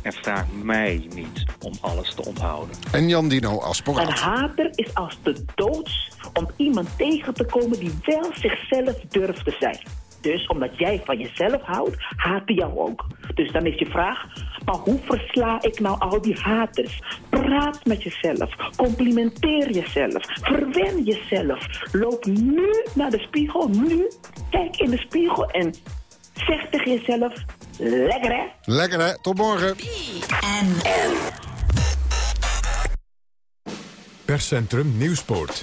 En vraag mij niet om alles te onthouden. En Jan Dino Een Asporaat. hater is als de doods om iemand tegen te komen die wel zichzelf durft te zijn. Dus omdat jij van jezelf houdt, haat hij jou ook. Dus dan is je vraag, maar hoe versla ik nou al die haters? Praat met jezelf, complimenteer jezelf, verwen jezelf. Loop nu naar de spiegel, nu, kijk in de spiegel en zeg tegen jezelf, lekker hè? Lekker hè, tot morgen. Perscentrum Nieuwspoort.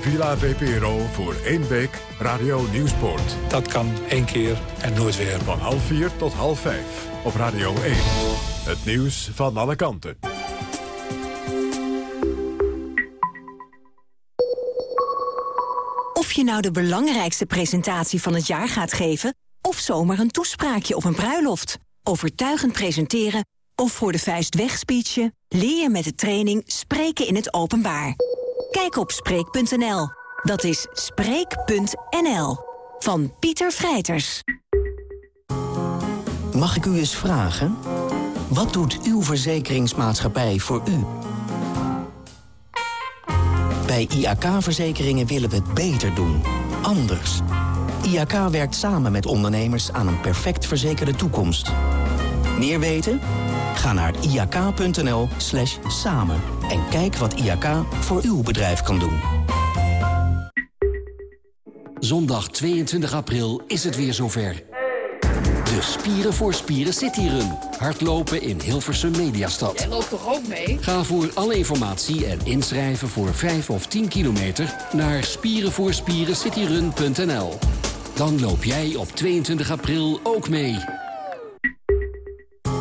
Villa VPRO voor één week Radio Nieuwspoort. Dat kan één keer en nooit weer. Van half vier tot half vijf op Radio 1. Het nieuws van alle kanten. Of je nou de belangrijkste presentatie van het jaar gaat geven... of zomaar een toespraakje op een bruiloft. Overtuigend presenteren of voor de vuist wegspeechen... leer je met de training Spreken in het Openbaar. Kijk op Spreek.nl. Dat is Spreek.nl. Van Pieter Vrijters. Mag ik u eens vragen? Wat doet uw verzekeringsmaatschappij voor u? Bij IAK-verzekeringen willen we het beter doen. Anders. IAK werkt samen met ondernemers aan een perfect verzekerde toekomst. Meer weten? Ga naar iak.nl slash samen en kijk wat IAK voor uw bedrijf kan doen. Zondag 22 april is het weer zover. De Spieren voor Spieren Cityrun. Hardlopen in Hilversum Mediastad. Jij loopt toch ook mee? Ga voor alle informatie en inschrijven voor 5 of 10 kilometer... naar spierenvoorspierencityrun.nl. Dan loop jij op 22 april ook mee.